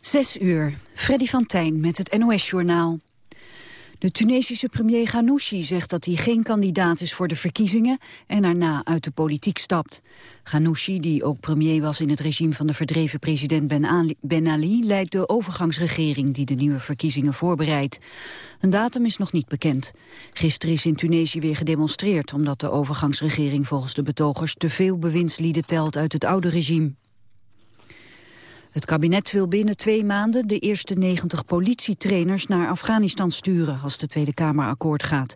Zes uur, Freddy van Tijn met het NOS-journaal. De Tunesische premier Ghanouchi zegt dat hij geen kandidaat is voor de verkiezingen en daarna uit de politiek stapt. Ghanouchi, die ook premier was in het regime van de verdreven president Ben Ali, ben Ali leidt de overgangsregering die de nieuwe verkiezingen voorbereidt. Een datum is nog niet bekend. Gisteren is in Tunesië weer gedemonstreerd omdat de overgangsregering volgens de betogers te veel bewindslieden telt uit het oude regime. Het kabinet wil binnen twee maanden de eerste 90 politietrainers naar Afghanistan sturen als de Tweede Kamer akkoord gaat.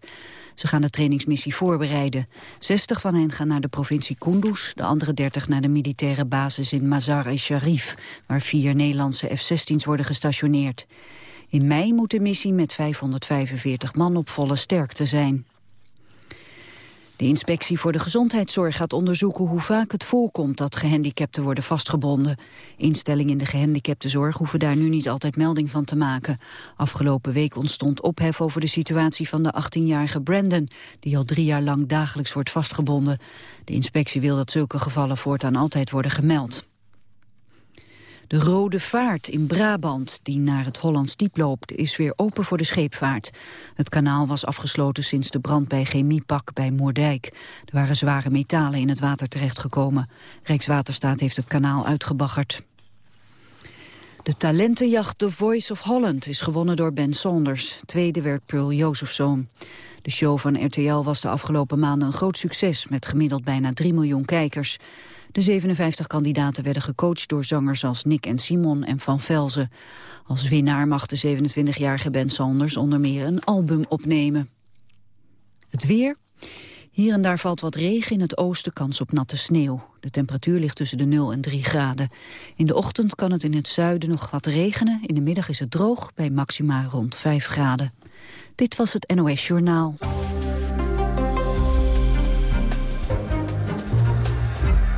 Ze gaan de trainingsmissie voorbereiden. 60 van hen gaan naar de provincie Kunduz, de andere 30 naar de militaire basis in Mazar-e-Sharif, waar vier Nederlandse F-16's worden gestationeerd. In mei moet de missie met 545 man op volle sterkte zijn. De inspectie voor de gezondheidszorg gaat onderzoeken hoe vaak het voorkomt dat gehandicapten worden vastgebonden. Instellingen in de gehandicaptenzorg hoeven daar nu niet altijd melding van te maken. Afgelopen week ontstond ophef over de situatie van de 18-jarige Brandon, die al drie jaar lang dagelijks wordt vastgebonden. De inspectie wil dat zulke gevallen voortaan altijd worden gemeld. De Rode Vaart in Brabant, die naar het Hollands Diep loopt, is weer open voor de scheepvaart. Het kanaal was afgesloten sinds de brand bij Chemiepak bij Moerdijk. Er waren zware metalen in het water terechtgekomen. Rijkswaterstaat heeft het kanaal uitgebaggerd. De talentenjacht The Voice of Holland is gewonnen door Ben Saunders. Tweede werd Pearl Josephson. De show van RTL was de afgelopen maanden een groot succes... met gemiddeld bijna 3 miljoen kijkers. De 57 kandidaten werden gecoacht door zangers als Nick en Simon en Van Velzen. Als winnaar mag de 27-jarige Ben Sanders onder meer een album opnemen. Het weer. Hier en daar valt wat regen, in het oosten kans op natte sneeuw. De temperatuur ligt tussen de 0 en 3 graden. In de ochtend kan het in het zuiden nog wat regenen. In de middag is het droog, bij maxima rond 5 graden. Dit was het NOS Journaal.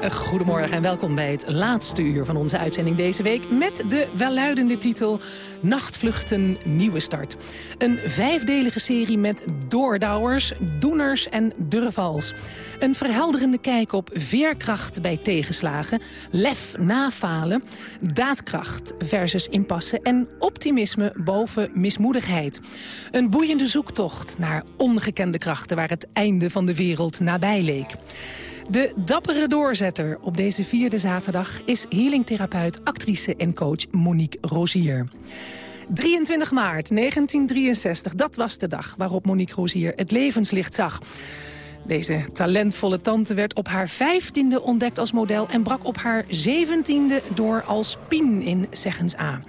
Eh, Goedemorgen en welkom bij het laatste uur van onze uitzending deze week... met de welluidende titel Nachtvluchten Nieuwe Start. Een vijfdelige serie met doordouwers, doeners en durvals. Een verhelderende kijk op veerkracht bij tegenslagen... lef na falen, daadkracht versus impasse... en optimisme boven mismoedigheid. Een boeiende zoektocht naar ongekende krachten... waar het einde van de wereld nabij leek. De dappere doorzetter op deze vierde zaterdag is healingtherapeut, actrice en coach Monique Rozier. 23 maart 1963, dat was de dag waarop Monique Rozier het levenslicht zag. Deze talentvolle tante werd op haar vijftiende ontdekt als model... en brak op haar zeventiende door als Pien in Zeggens A.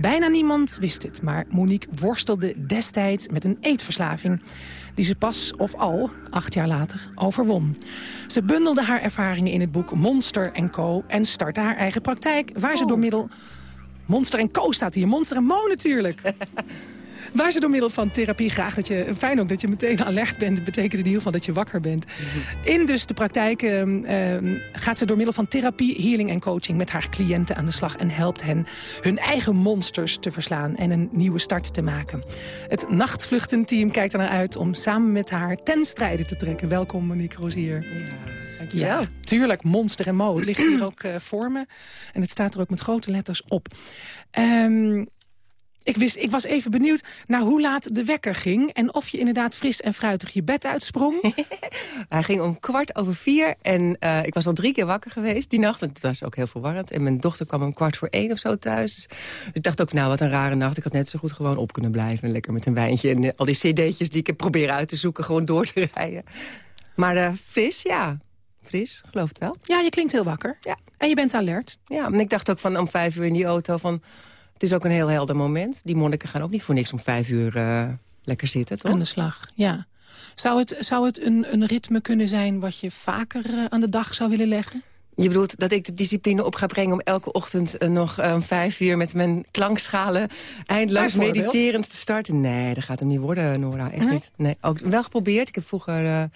Bijna niemand wist het, maar Monique worstelde destijds met een eetverslaving die ze pas of al, acht jaar later, overwon. Ze bundelde haar ervaringen in het boek Monster Co. en startte haar eigen praktijk... waar ze door middel... Monster Co staat hier, Monster Mo natuurlijk. Waar ze door middel van therapie graag dat je... Fijn ook dat je meteen alert bent. Betekent in ieder geval dat je wakker bent. In dus de praktijk ehm, ehm, gaat ze door middel van therapie, healing en coaching... met haar cliënten aan de slag en helpt hen hun eigen monsters te verslaan... en een nieuwe start te maken. Het nachtvluchtenteam kijkt er naar uit om samen met haar ten strijde te trekken. Welkom Monique Rozier. Ja. Ja, tuurlijk, Monster en Mo. Het ligt hier ook uh, voor me. En het staat er ook met grote letters op. Um, ik, wist, ik was even benieuwd naar hoe laat de wekker ging... en of je inderdaad fris en fruitig je bed uitsprong. Hij ging om kwart over vier en uh, ik was al drie keer wakker geweest die nacht. En het was ook heel verwarrend. En mijn dochter kwam om kwart voor één of zo thuis. Dus, ik dacht ook, nou, wat een rare nacht. Ik had net zo goed gewoon op kunnen blijven. Lekker met een wijntje en uh, al die cd'tjes die ik heb proberen uit te zoeken... gewoon door te rijden. Maar uh, fris, ja. Fris, geloof het wel. Ja, je klinkt heel wakker. Ja. En je bent alert. Ja, en ik dacht ook van om vijf uur in die auto van is ook een heel helder moment. Die monniken gaan ook niet voor niks om vijf uur uh, lekker zitten, toch? Aan de slag, ja. Zou het, zou het een, een ritme kunnen zijn wat je vaker uh, aan de dag zou willen leggen? Je bedoelt dat ik de discipline op ga brengen om elke ochtend uh, nog um, vijf uur met mijn klankschalen eindeloos mediterend te starten? Nee, dat gaat hem niet worden, Nora. Echt nee? niet. Nee, ook wel geprobeerd. Ik heb vroeger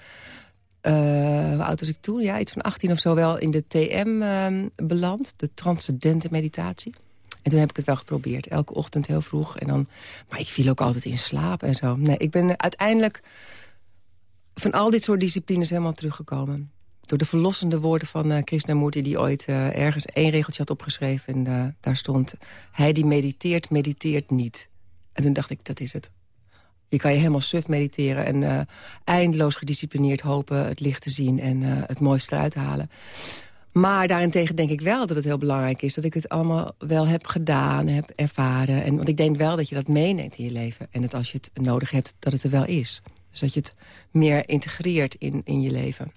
uh, hoe oud was ik toen? Ja, iets van 18 of zo wel in de TM ehm, beland. De transcendente meditatie. En toen heb ik het wel geprobeerd. Elke ochtend heel vroeg. En dan, maar ik viel ook altijd in slaap en zo. Nee, ik ben uiteindelijk van al dit soort disciplines helemaal teruggekomen. Door de verlossende woorden van uh, Krishnamurti... die ooit uh, ergens één regeltje had opgeschreven. En uh, daar stond... Hij die mediteert, mediteert niet. En toen dacht ik, dat is het. Je kan je helemaal suf mediteren en eindeloos gedisciplineerd hopen... het licht te zien en het mooiste eruit te halen. Maar daarentegen denk ik wel dat het heel belangrijk is... dat ik het allemaal wel heb gedaan, heb ervaren. En, want ik denk wel dat je dat meeneemt in je leven. En dat als je het nodig hebt, dat het er wel is. Dus dat je het meer integreert in, in je leven.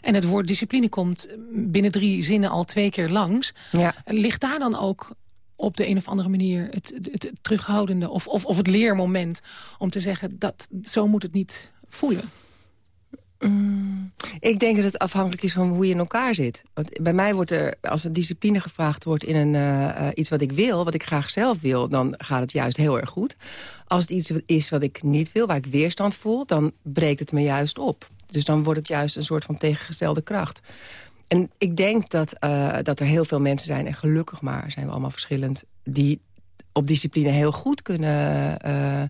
En het woord discipline komt binnen drie zinnen al twee keer langs. Ja. Ligt daar dan ook op de een of andere manier het, het, terughoudende... Of, of, of het leermoment om te zeggen dat zo moet het niet voelen? Mm, ik denk dat het afhankelijk is van hoe je in elkaar zit. Want bij mij wordt er, als er discipline gevraagd wordt in een, uh, iets wat ik wil... wat ik graag zelf wil, dan gaat het juist heel erg goed. Als het iets is wat ik niet wil, waar ik weerstand voel... dan breekt het me juist op. Dus dan wordt het juist een soort van tegengestelde kracht. En ik denk dat, uh, dat er heel veel mensen zijn, en gelukkig maar zijn we allemaal verschillend... die op discipline heel goed kunnen... Uh,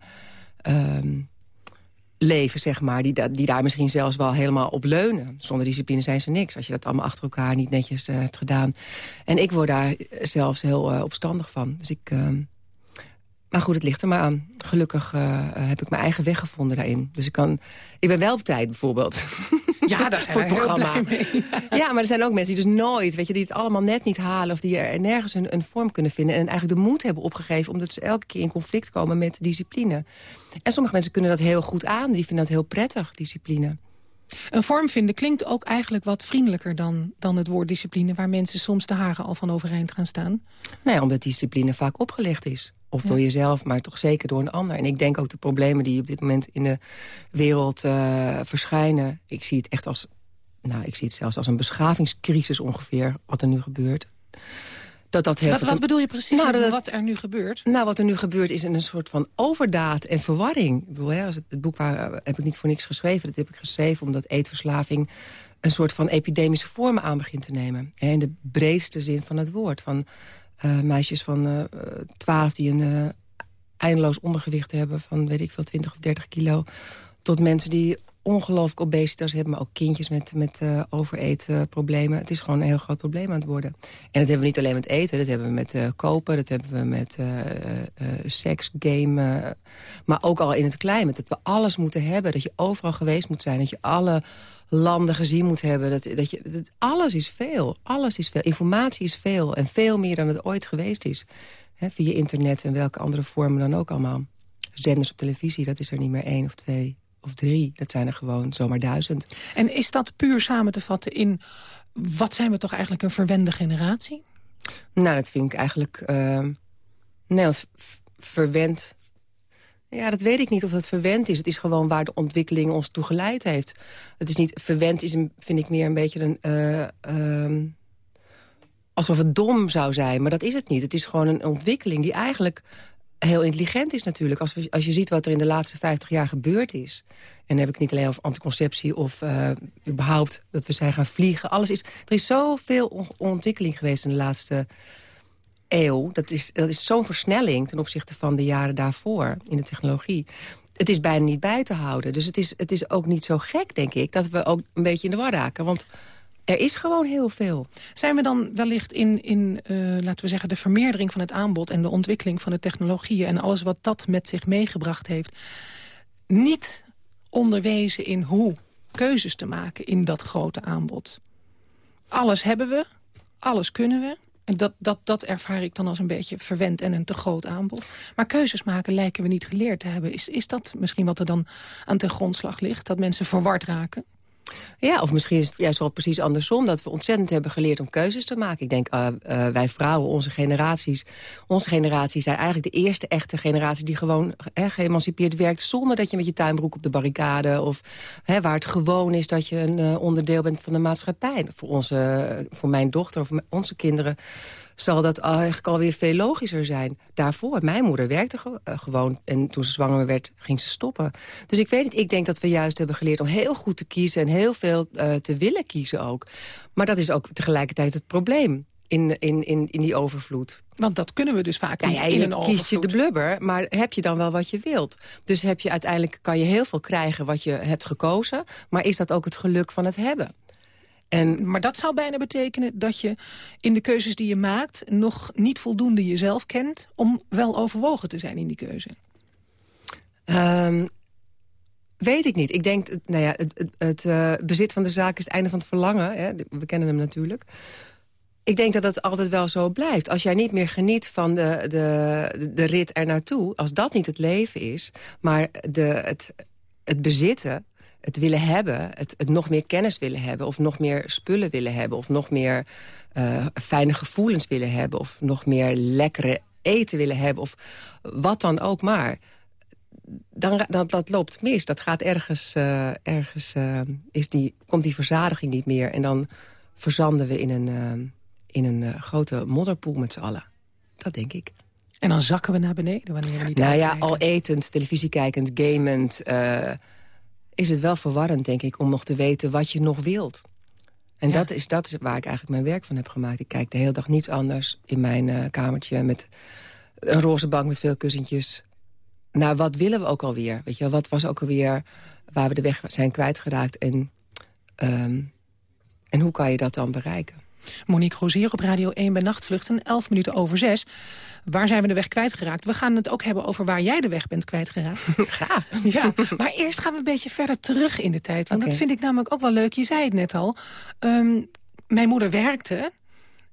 leven, zeg maar, die, die daar misschien zelfs wel helemaal op leunen. Zonder discipline zijn ze niks, als je dat allemaal achter elkaar niet netjes uh, hebt gedaan. En ik word daar zelfs heel uh, opstandig van. Dus ik, maar goed, het ligt er maar aan. Gelukkig heb ik mijn eigen weg gevonden daarin. Dus ik, kan, ik ben wel op tijd, bijvoorbeeld. Ja, daar zijn voor het programma. Ja, maar er zijn ook mensen die dus nooit, weet je, die het allemaal net niet halen... of die er nergens een, een vorm kunnen vinden... en eigenlijk de moed hebben opgegeven... omdat ze elke keer in conflict komen met discipline. En sommige mensen kunnen dat heel goed aan. Die vinden dat heel prettig, discipline. Een vorm vinden klinkt ook eigenlijk wat vriendelijker dan, dan het woord discipline... waar mensen soms de haren al van overeind gaan staan. Ja, omdat discipline vaak opgelegd is. Of door jezelf, maar toch zeker door een ander. En ik denk ook de problemen die op dit moment in de wereld uh, verschijnen... ik zie het echt als, nou, ik zie het zelfs als een beschavingscrisis ongeveer... wat er nu gebeurt. Dat dat wat, wat bedoel je precies nou, dat, wat er nu gebeurt? Nou, wat er nu gebeurt is een soort van overdaad en verwarring. Ik bedoel, hè, als het, het, boek waar, eh, heb ik niet voor niks geschreven. Dat heb ik geschreven omdat eetverslaving een soort van epidemische vormen aan begint te nemen. Hè, in de breedste zin van het woord. Van uh, meisjes van uh, 12 die een uh, eindeloos ondergewicht hebben... van, weet ik veel, 20 of 30 kilo... tot mensen die ongelooflijk obesitas hebben... maar ook kindjes met, met uh, het is gewoon een heel groot probleem aan het worden. En dat hebben we niet alleen met eten, dat hebben we met uh, kopen... dat hebben we met uh, seks, game, maar ook al in het klein. Dat we alles moeten hebben, dat je overal geweest moet zijn... dat je alle landen gezien moet hebben. Dat, dat je, alles is veel, alles is veel. Informatie is veel en veel meer dan het ooit geweest is. Via internet en welke andere vormen dan ook allemaal. Zenders op televisie, dat is er niet meer één of twee of drie. Dat zijn er gewoon zomaar duizend. En is dat puur samen te vatten in... wat zijn we toch eigenlijk een verwende generatie? Nou, dat vind ik eigenlijk... Uh, nee, verwend... Ja, dat weet ik niet of het verwend is. Het is gewoon waar de ontwikkeling ons toe geleid heeft. Het is niet... Verwend is, een, vind ik meer een beetje een... Uh, uh, alsof het dom zou zijn, maar dat is het niet. Het is gewoon een ontwikkeling die eigenlijk heel intelligent is natuurlijk. Als, we, als je ziet wat er in de laatste 50 jaar gebeurd is... en dan heb ik niet alleen over anticonceptie of uh, überhaupt dat we zijn gaan vliegen. Alles is, er is zoveel ontwikkeling geweest in de laatste eeuw. Dat is, dat is zo'n versnelling ten opzichte van de jaren daarvoor in de technologie. Het is bijna niet bij te houden. Dus het is, het is ook niet zo gek, denk ik, dat we ook een beetje in de war raken. Want er is gewoon heel veel. Zijn we dan wellicht in, in uh, laten we zeggen, de vermeerdering van het aanbod... en de ontwikkeling van de technologieën en alles wat dat met zich meegebracht heeft... niet onderwezen in hoe keuzes te maken in dat grote aanbod? Alles hebben we, alles kunnen we. En dat, dat, dat ervaar ik dan als een beetje verwend en een te groot aanbod. Maar keuzes maken lijken we niet geleerd te hebben. Is, is dat misschien wat er dan aan ten grondslag ligt? Dat mensen verward raken? Ja, of misschien is het juist wel precies andersom. Dat we ontzettend hebben geleerd om keuzes te maken. Ik denk, uh, uh, wij vrouwen, onze generaties... Onze generatie zijn eigenlijk de eerste echte generatie... die gewoon uh, geëmancipeerd werkt... zonder dat je met je tuinbroek op de barricade... of waar het gewoon is dat je een onderdeel bent van de maatschappij. Voor, onze, voor mijn dochter of onze kinderen zal dat eigenlijk alweer veel logischer zijn. Daarvoor, mijn moeder werkte eh, gewoon en toen ze zwanger werd, ging ze stoppen. Dus ik weet niet, ik denk dat we juist hebben geleerd om heel goed te kiezen... en heel veel eh, te willen kiezen ook. Maar dat is ook tegelijkertijd het probleem in, in, in, in die overvloed. Want dat kunnen we dus vaak Nou niet ja, in een overvloed. kiest je de blubber, maar heb je dan wel wat je wilt? Dus heb je uiteindelijk kan je heel veel krijgen wat je hebt gekozen... maar is dat ook het geluk van het hebben? En Maar dat zou bijna betekenen dat je in de keuzes die je maakt... nog niet voldoende jezelf kent om wel overwogen te zijn in die keuze. Ehm, weet ik niet. Ik denk, nou ja, het, het, het, eh, bezit van de zaak is het einde van het verlangen. Hè? We kennen hem natuurlijk. Ik denk dat het altijd wel zo blijft. Als jij niet meer geniet van de, de, de rit er naartoe... als dat niet het leven is, maar de, het, het bezitten... het willen hebben, het, het nog meer kennis willen hebben... of nog meer spullen willen hebben... of nog meer eh, fijne gevoelens willen hebben... of nog meer lekkere eten willen hebben... of wat dan ook maar dan, dat, dat loopt mis. Dat gaat ergens, eh, ergens eh, is die, komt die verzadiging niet meer. En dan verzanden we in een, in een grote modderpoel met z'n allen. Dat denk ik. En dan zakken we naar beneden wanneer we niet Nou ja, al etend, televisie kijkend, gamend... is het wel verwarrend, denk ik, om nog te weten wat je nog wilt. En Ja. dat, is, dat is waar ik eigenlijk mijn werk van heb gemaakt. Ik kijk de hele dag niets anders in mijn eh, kamertje... met een roze bank met veel kussentjes. Nou, wat willen we ook alweer? Weet je, wel? wat was ook alweer waar we de weg zijn kwijtgeraakt? En, ehm, en hoe kan je dat dan bereiken? Monique Rozier op Radio 1 bij Nachtvluchten, 11 minuten over 6. Waar zijn we de weg kwijtgeraakt? We gaan het ook hebben over waar jij de weg bent kwijtgeraakt. Graag. Ja, maar eerst gaan we een beetje verder terug in de tijd. Want dat vind ik namelijk ook wel leuk. Je zei het net al. Ehm, mijn moeder werkte.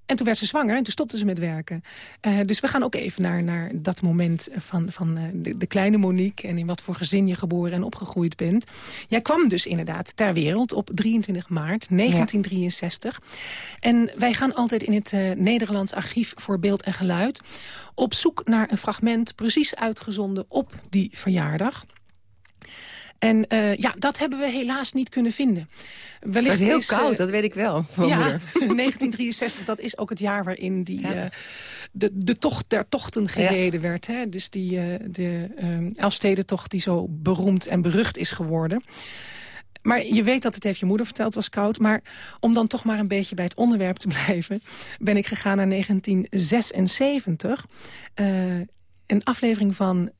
En toen werd ze zwanger en toen stopte ze met werken. Eh, dus we gaan ook even naar, naar dat moment van, van eh, de, de kleine Monique... en in wat voor gezin je geboren en opgegroeid bent. Jij kwam dus inderdaad ter wereld op 23 maart 1963. En wij gaan altijd in het eh, Nederlands Archief voor Beeld en Geluid... op zoek naar een fragment precies uitgezonden op die verjaardag... En eh, ja, dat hebben we helaas niet kunnen vinden. Het Wellicht was heel is, eh, koud, dat weet ik wel. van ja, moeder. 1963, dat is ook het jaar waarin die, Ja. eh, de, de tocht der tochten gereden werd. Hè? Dus die, de eh Elfstedentocht die zo beroemd en berucht is geworden. Maar je weet dat het heeft je moeder verteld, was koud. Maar om dan toch maar een beetje bij het onderwerp te blijven... ben ik gegaan naar 1976. Eh, een aflevering van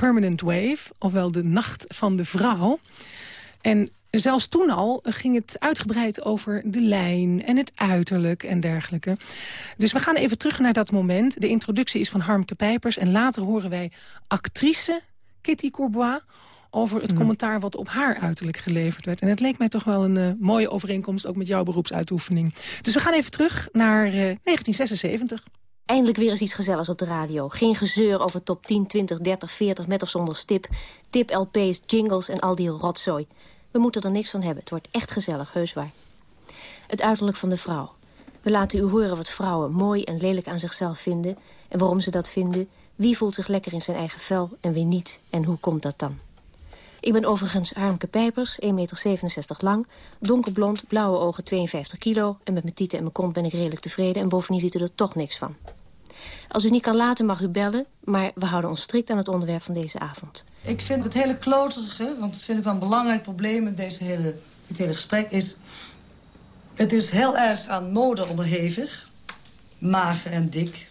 Permanent Wave, ofwel de Nacht van de Vrouw. En zelfs toen al ging het uitgebreid over de lijn en het uiterlijk en dergelijke. Dus we gaan even terug naar dat moment. De introductie is van Harmke Pijpers en later horen wij actrice Kitty Courbois over het commentaar wat op haar uiterlijk geleverd werd. En het leek mij toch wel een eh, mooie overeenkomst, ook met jouw beroepsuitoefening. Dus we gaan even terug naar eh, 1976. Eindelijk weer eens iets gezelligs op de radio. Geen gezeur over top 10, 20, 30, 40 met of zonder stip. Tip LP's, jingles en al die rotzooi. We moeten er niks van hebben. Het wordt echt gezellig, heus waar. Het uiterlijk van de vrouw. We laten u horen wat vrouwen mooi en lelijk aan zichzelf vinden... en waarom ze dat vinden. Wie voelt zich lekker in zijn eigen vel en wie niet. En hoe komt dat dan? Ik ben overigens Harmke Pijpers, 1,67 meter lang... donkerblond, blauwe ogen, 52 kilo... en met mijn tieten en mijn kont ben ik redelijk tevreden... en bovendien ziet u er toch niks van. Als u niet kan laten, mag u bellen... maar we houden ons strikt aan het onderwerp van deze avond. Ik vind het hele kloterige, want dat vind ik wel een belangrijk probleem in deze hele, dit hele gesprek, is... Het is heel erg aan mode onderhevig. Mager en dik.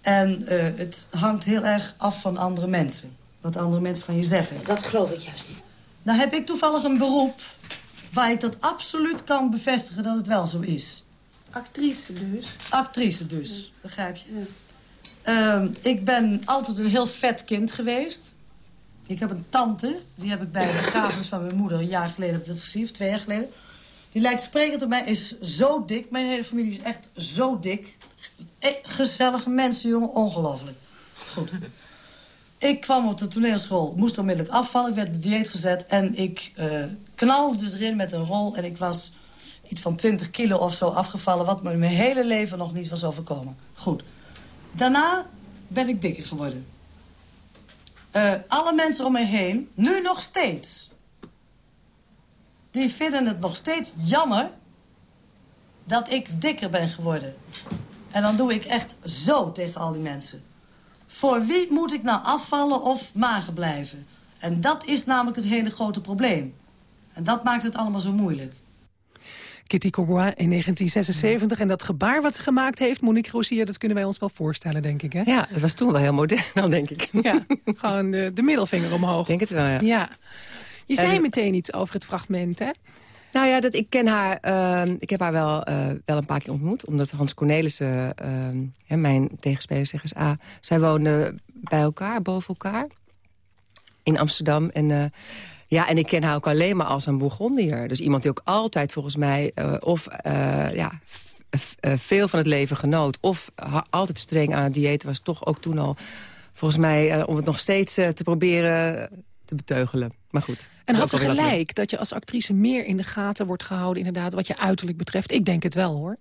En eh, het hangt heel erg af van andere mensen. Wat andere mensen van je zeggen. Dat geloof ik juist niet. Nou heb ik toevallig een beroep waar ik dat absoluut kan bevestigen dat het wel zo is. Actrice dus? Actrice dus, begrijp je? Ehm, ik ben altijd een heel vet kind geweest. Ik heb een tante, die heb ik bij de begrafenis van mijn moeder... een jaar geleden heb ik dat gezien, of twee jaar geleden. Die lijkt sprekend op mij, is zo dik. Mijn hele familie is echt zo dik. Eh, Gezellige mensen, jongen, ongelooflijk. Goed. Ik kwam op de toneelschool, moest onmiddellijk afvallen. Ik werd op dieet gezet en ik eh, knalde erin met een rol. En ik was iets van 20 kilo of zo afgevallen... wat me mijn hele leven nog niet was overkomen. Goed. Daarna ben ik dikker geworden. Eh, alle mensen om me heen, nu nog steeds... die vinden het nog steeds jammer dat ik dikker ben geworden. En dan doe ik echt zo tegen al die mensen. Voor wie moet ik nou afvallen of mager blijven? En dat is namelijk het hele grote probleem. En dat maakt het allemaal zo moeilijk. Kitty Courbois in 1976. En dat gebaar wat ze gemaakt heeft, Monique Rosier... dat kunnen wij ons wel voorstellen, denk ik. Hè? Ja, dat was toen wel heel modern, denk ik. Ja, gewoon de, de middelvinger omhoog. denk het wel, ja. Ja. Je zei En- meteen iets over het fragment, hè? Nou ja, dat, ik ken haar. ehm, ik heb haar wel, eh, wel een paar keer ontmoet. Omdat Hans Cornelissen, ehm, hè, mijn tegenspeler zeg eens A... zij woonden bij elkaar, boven elkaar. In Amsterdam. En, eh, ja, en ik ken haar ook alleen maar als een Bourgondier. Dus iemand die ook altijd volgens mij... eh, of eh, ja, eh, veel van het leven genoot... of altijd streng aan het dieet was. Toch ook toen al, volgens mij... om het nog steeds te proberen te beteugelen. Maar goed. En had ze gelijk dat je als actrice meer in de gaten wordt gehouden... inderdaad, wat je uiterlijk betreft? Ik denk het wel, hoor.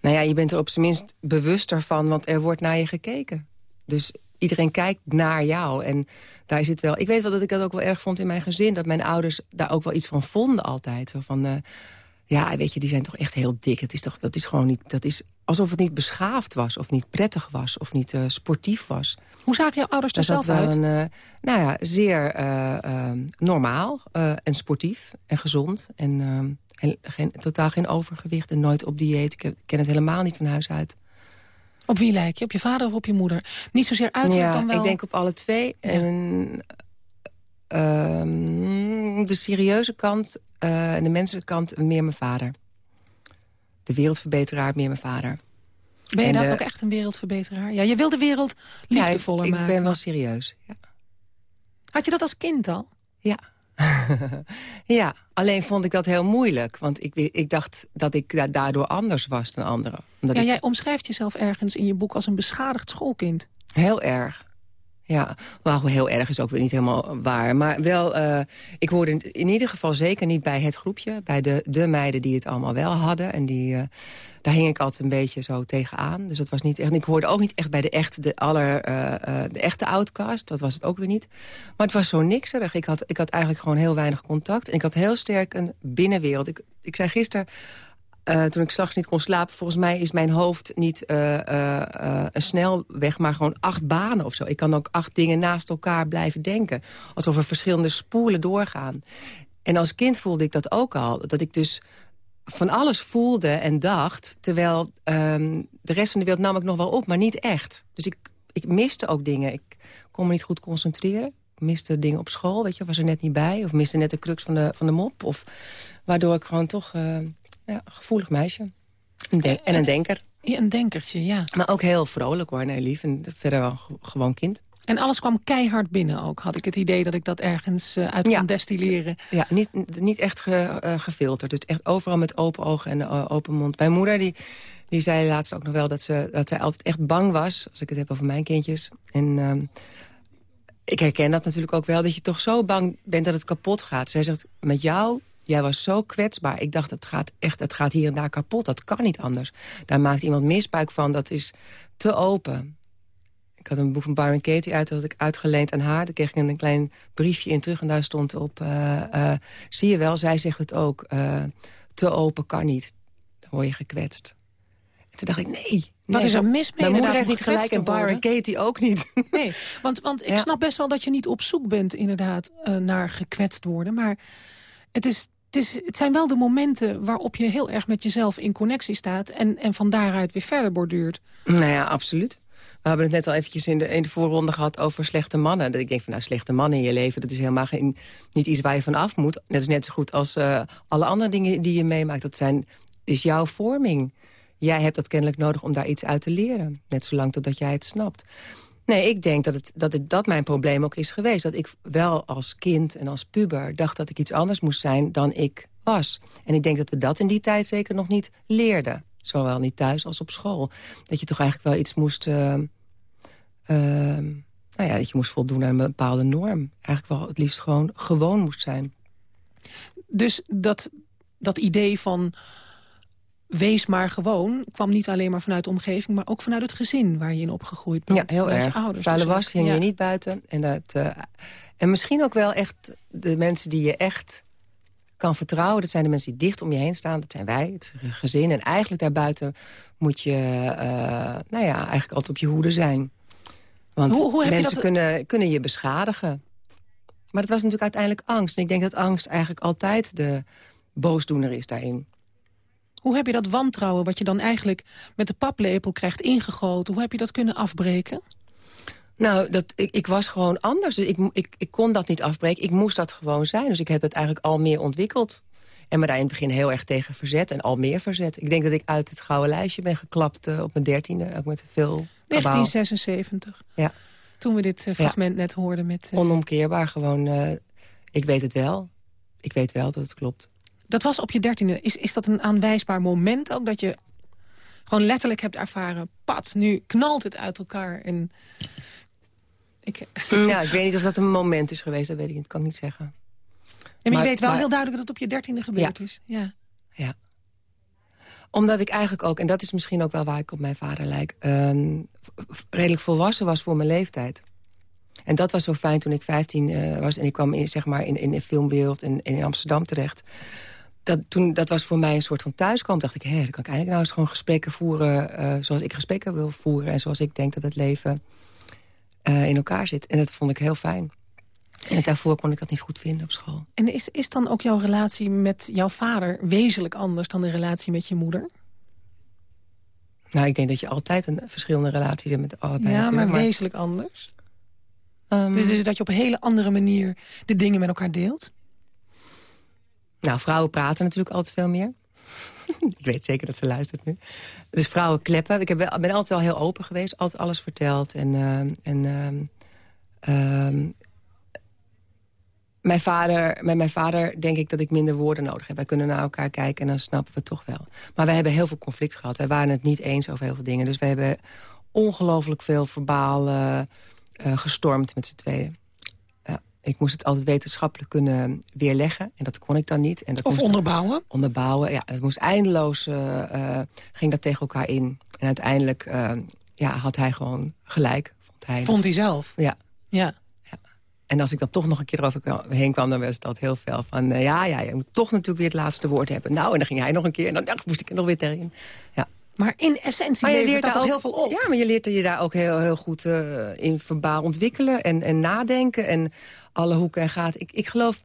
Nou ja, je bent er op zijn minst bewuster van, want er wordt naar je gekeken. Dus iedereen kijkt naar jou. En daar zit wel... Ik weet wel dat ik dat ook wel erg vond in mijn gezin... dat mijn ouders daar ook wel iets van vonden altijd. Zo van, eh, ja, weet je, die zijn toch echt heel dik. Het is toch, dat is gewoon niet... Dat is alsof het niet beschaafd was, of niet prettig was... of niet eh, sportief was. Hoe zagen jouw ouders er Daar zelf wel uit? een, eh, nou ja, zeer normaal en sportief en gezond. En, en geen, totaal geen overgewicht en nooit op dieet. Ik ken het helemaal niet van huis uit. Op wie lijk je? Op je vader of op je moeder? Niet zozeer uiterlijk ja, dan wel... ik denk op alle twee. En ehm, de serieuze kant eh, en de menselijke kant meer mijn vader. De wereldverbeteraar meer mijn vader. Ben je en dat de- ook echt een wereldverbeteraar? Ja, je wil de wereld liefdevoller ja, ik, ik maken. ben wel serieus. Ja. Had je dat als kind al? Ja. ja, alleen vond ik dat heel moeilijk. Want ik, ik dacht dat ik da- daardoor anders was dan anderen. Omdat Ja, ik jij omschrijft jezelf ergens in je boek als een beschadigd schoolkind. Heel erg. Ja, nou, heel erg is ook weer niet helemaal waar. Maar wel, eh, ik hoorde in, in ieder geval zeker niet bij het groepje. Bij de, de meiden die het allemaal wel hadden. En die, eh, daar hing ik altijd een beetje zo tegenaan. Dus dat was niet echt. Ik hoorde ook niet echt bij de, echt, de, aller, eh, de echte outcast. Dat was het ook weer niet. Maar het was zo nikserig. Ik had, ik had eigenlijk gewoon heel weinig contact. En ik had heel sterk een binnenwereld. Ik, ik zei gisteren... Eh, toen ik s'nachts niet kon slapen, volgens mij is mijn hoofd niet eh, eh, een snelweg, maar gewoon acht banen of zo. Ik kan ook acht dingen naast elkaar blijven denken. Alsof er verschillende spoelen doorgaan. En als kind voelde ik dat ook al. Dat ik dus van alles voelde en dacht, terwijl ehm, de rest van de wereld nam ik nog wel op, maar niet echt. Dus ik, ik miste ook dingen. Ik kon me niet goed concentreren. Ik miste dingen op school, weet je, was er net niet bij. Of miste net de crux van de, van de mop. Of, waardoor ik gewoon toch... ja, gevoelig meisje. Een en een denker. Ja, een denkertje, ja. Maar ook heel vrolijk hoor, en heel lief. En verder wel ge- gewoon kind. En alles kwam keihard binnen ook. Had ik het idee dat ik dat ergens eh, uit Ja. kon destilleren. Ja, niet, niet echt ge- eh, gefilterd. Dus echt overal met open ogen en eh, open mond. Mijn moeder die, die zei laatst ook nog wel dat, ze, dat zij altijd echt bang was. Als ik het heb over mijn kindjes. En ehm, ik herken dat natuurlijk ook wel. Dat je toch zo bang bent dat het kapot gaat. Zij zegt, met jou, jij was zo kwetsbaar. Ik dacht, het gaat echt, het gaat hier en daar kapot. Dat kan niet anders. Daar maakt iemand misbruik van. Dat is te open. Ik had een boek van Byron Katie uit, dat had ik uitgeleend aan haar. Daar kreeg ik een klein briefje in terug en daar stond op... eh, eh, zie je wel, zij zegt het ook, eh, te open kan niet. Dan word je gekwetst. En toen dacht ik, nee. Wat is er mis mee Mijn moeder heeft niet gelijk en Byron? Katie ook niet. Nee, want, want ik Ja. snap best wel dat je niet op zoek bent inderdaad naar gekwetst worden. Maar het, is, het, is, het zijn wel de momenten waarop je heel erg met jezelf in connectie staat... en, en van daaruit weer verder borduurt. Nou ja, absoluut. We hebben het net al eventjes in de, in de voorronde gehad over slechte mannen. Dat ik denk van, nou, slechte mannen in je leven... dat is helemaal geen, niet iets waar je van af moet. Net is net zo goed als eh, alle andere dingen die je meemaakt. Dat zijn, is jouw vorming. Jij hebt dat kennelijk nodig om daar iets uit te leren. Net zolang totdat jij het snapt. Nee, ik denk dat, het, dat dat mijn probleem ook is geweest. Dat ik wel als kind en als puber dacht dat ik iets anders moest zijn dan ik was. En ik denk dat we dat in die tijd zeker nog niet leerden. Zowel niet thuis als op school. Dat je toch eigenlijk wel iets moest... eh, eh, nou ja, dat je moest voldoen aan een bepaalde norm. Eigenlijk wel het liefst gewoon gewoon moest zijn. Dus dat, dat idee van wees maar gewoon... kwam niet alleen maar vanuit de omgeving, maar ook vanuit het gezin... waar je in opgegroeid bent. Ja, heel erg. ouders Vuile dus was hing Ja. je niet buiten. En, dat, eh, en misschien ook wel echt de mensen die je echt kan vertrouwen. Dat zijn de mensen die dicht om je heen staan. Dat zijn wij, het gezin. En eigenlijk daarbuiten moet je eh, nou ja, eigenlijk altijd op je hoede zijn. Want Hoe- hoe mensen dat- kunnen, kunnen je beschadigen. Maar het was natuurlijk uiteindelijk angst. En ik denk dat angst eigenlijk altijd de boosdoener is daarin. Hoe heb je dat wantrouwen wat je dan eigenlijk met de paplepel krijgt ingegoten... hoe heb je dat kunnen afbreken? Nou, dat, ik, ik was gewoon anders. Dus ik, ik, ik kon dat niet afbreken. Ik moest dat gewoon zijn. Dus ik heb het eigenlijk al meer ontwikkeld. En me daar in het begin heel erg tegen verzet. En al meer verzet. Ik denk dat ik uit het gouden lijstje ben geklapt uh, op mijn dertiende. Ook met veel 1976. Ja. Toen we dit uh, fragment net hoorden met... Uh... Onomkeerbaar gewoon. ik weet het wel. Ik weet wel dat het klopt. Dat was op je dertiende. Is, is dat een aanwijsbaar moment ook? Dat je gewoon letterlijk hebt ervaren... pat, nu knalt het uit elkaar. En ik... Ja, ik weet niet of dat een moment is geweest. Dat weet ik niet. kan ik niet zeggen. Ja, maar, je weet wel heel duidelijk dat het op je dertiende gebeurd is. Ja. ja. Omdat ik eigenlijk ook, en dat is misschien ook wel waar ik op mijn vader lijk... Ehm, redelijk volwassen was voor mijn leeftijd. En dat was zo fijn toen ik 15 uh, was en ik kwam in, zeg maar, in, in de filmwereld en in, in Amsterdam terecht. Dat, toen, dat was voor mij een soort van thuiskomen. dacht ik, hé, dan kan ik eigenlijk nou eens gewoon gesprekken voeren... Uh, zoals ik gesprekken wil voeren en zoals ik denk dat het leven uh, in elkaar zit. En dat vond ik heel fijn. En daarvoor kon ik dat niet goed vinden op school. En is, is dan ook jouw relatie met jouw vader wezenlijk anders dan de relatie met je moeder? Nou, ik denk dat je altijd een verschillende relatie hebt met allebei. Ja, maar, maar wezenlijk anders? Um, dus, dus dat je op een hele andere manier de dingen met elkaar deelt? Nou, vrouwen praten natuurlijk altijd veel meer. ik weet zeker dat ze luistert nu. Dus vrouwen kleppen. Ik heb, ben altijd wel heel open geweest. Altijd alles verteld. En, uh, en uh, mijn vader, met mijn vader denk ik dat ik minder woorden nodig heb. Wij kunnen naar elkaar kijken en dan snappen we het toch wel. Maar we hebben heel veel conflict gehad. Wij waren het niet eens over heel veel dingen. Dus we hebben ongelooflijk veel verbaal uh, gestormd met z'n tweeën. Ik moest het altijd wetenschappelijk kunnen weerleggen. En dat kon ik dan niet. En dat of onderbouwen? Onderbouwen, ja. Het moest eindeloos, uh, ging dat tegen elkaar in. En uiteindelijk ja, had hij gewoon gelijk. Vond hij, vond hij zelf? Ja. Ja. En als ik dan toch nog een keer overheen kwam, dan was dat heel veel van... Uh, ja, ja, je moet toch natuurlijk weer het laatste woord hebben. Nou, en dan ging hij nog een keer en dan moest ik er nog weer tegen. Ja. Maar in essentie maar je leert daar ook heel veel op. Ja, maar je leert je daar ook heel, heel goed uh, in verbaal ontwikkelen en, en nadenken. En alle hoeken en gaten. Ik, ik geloof,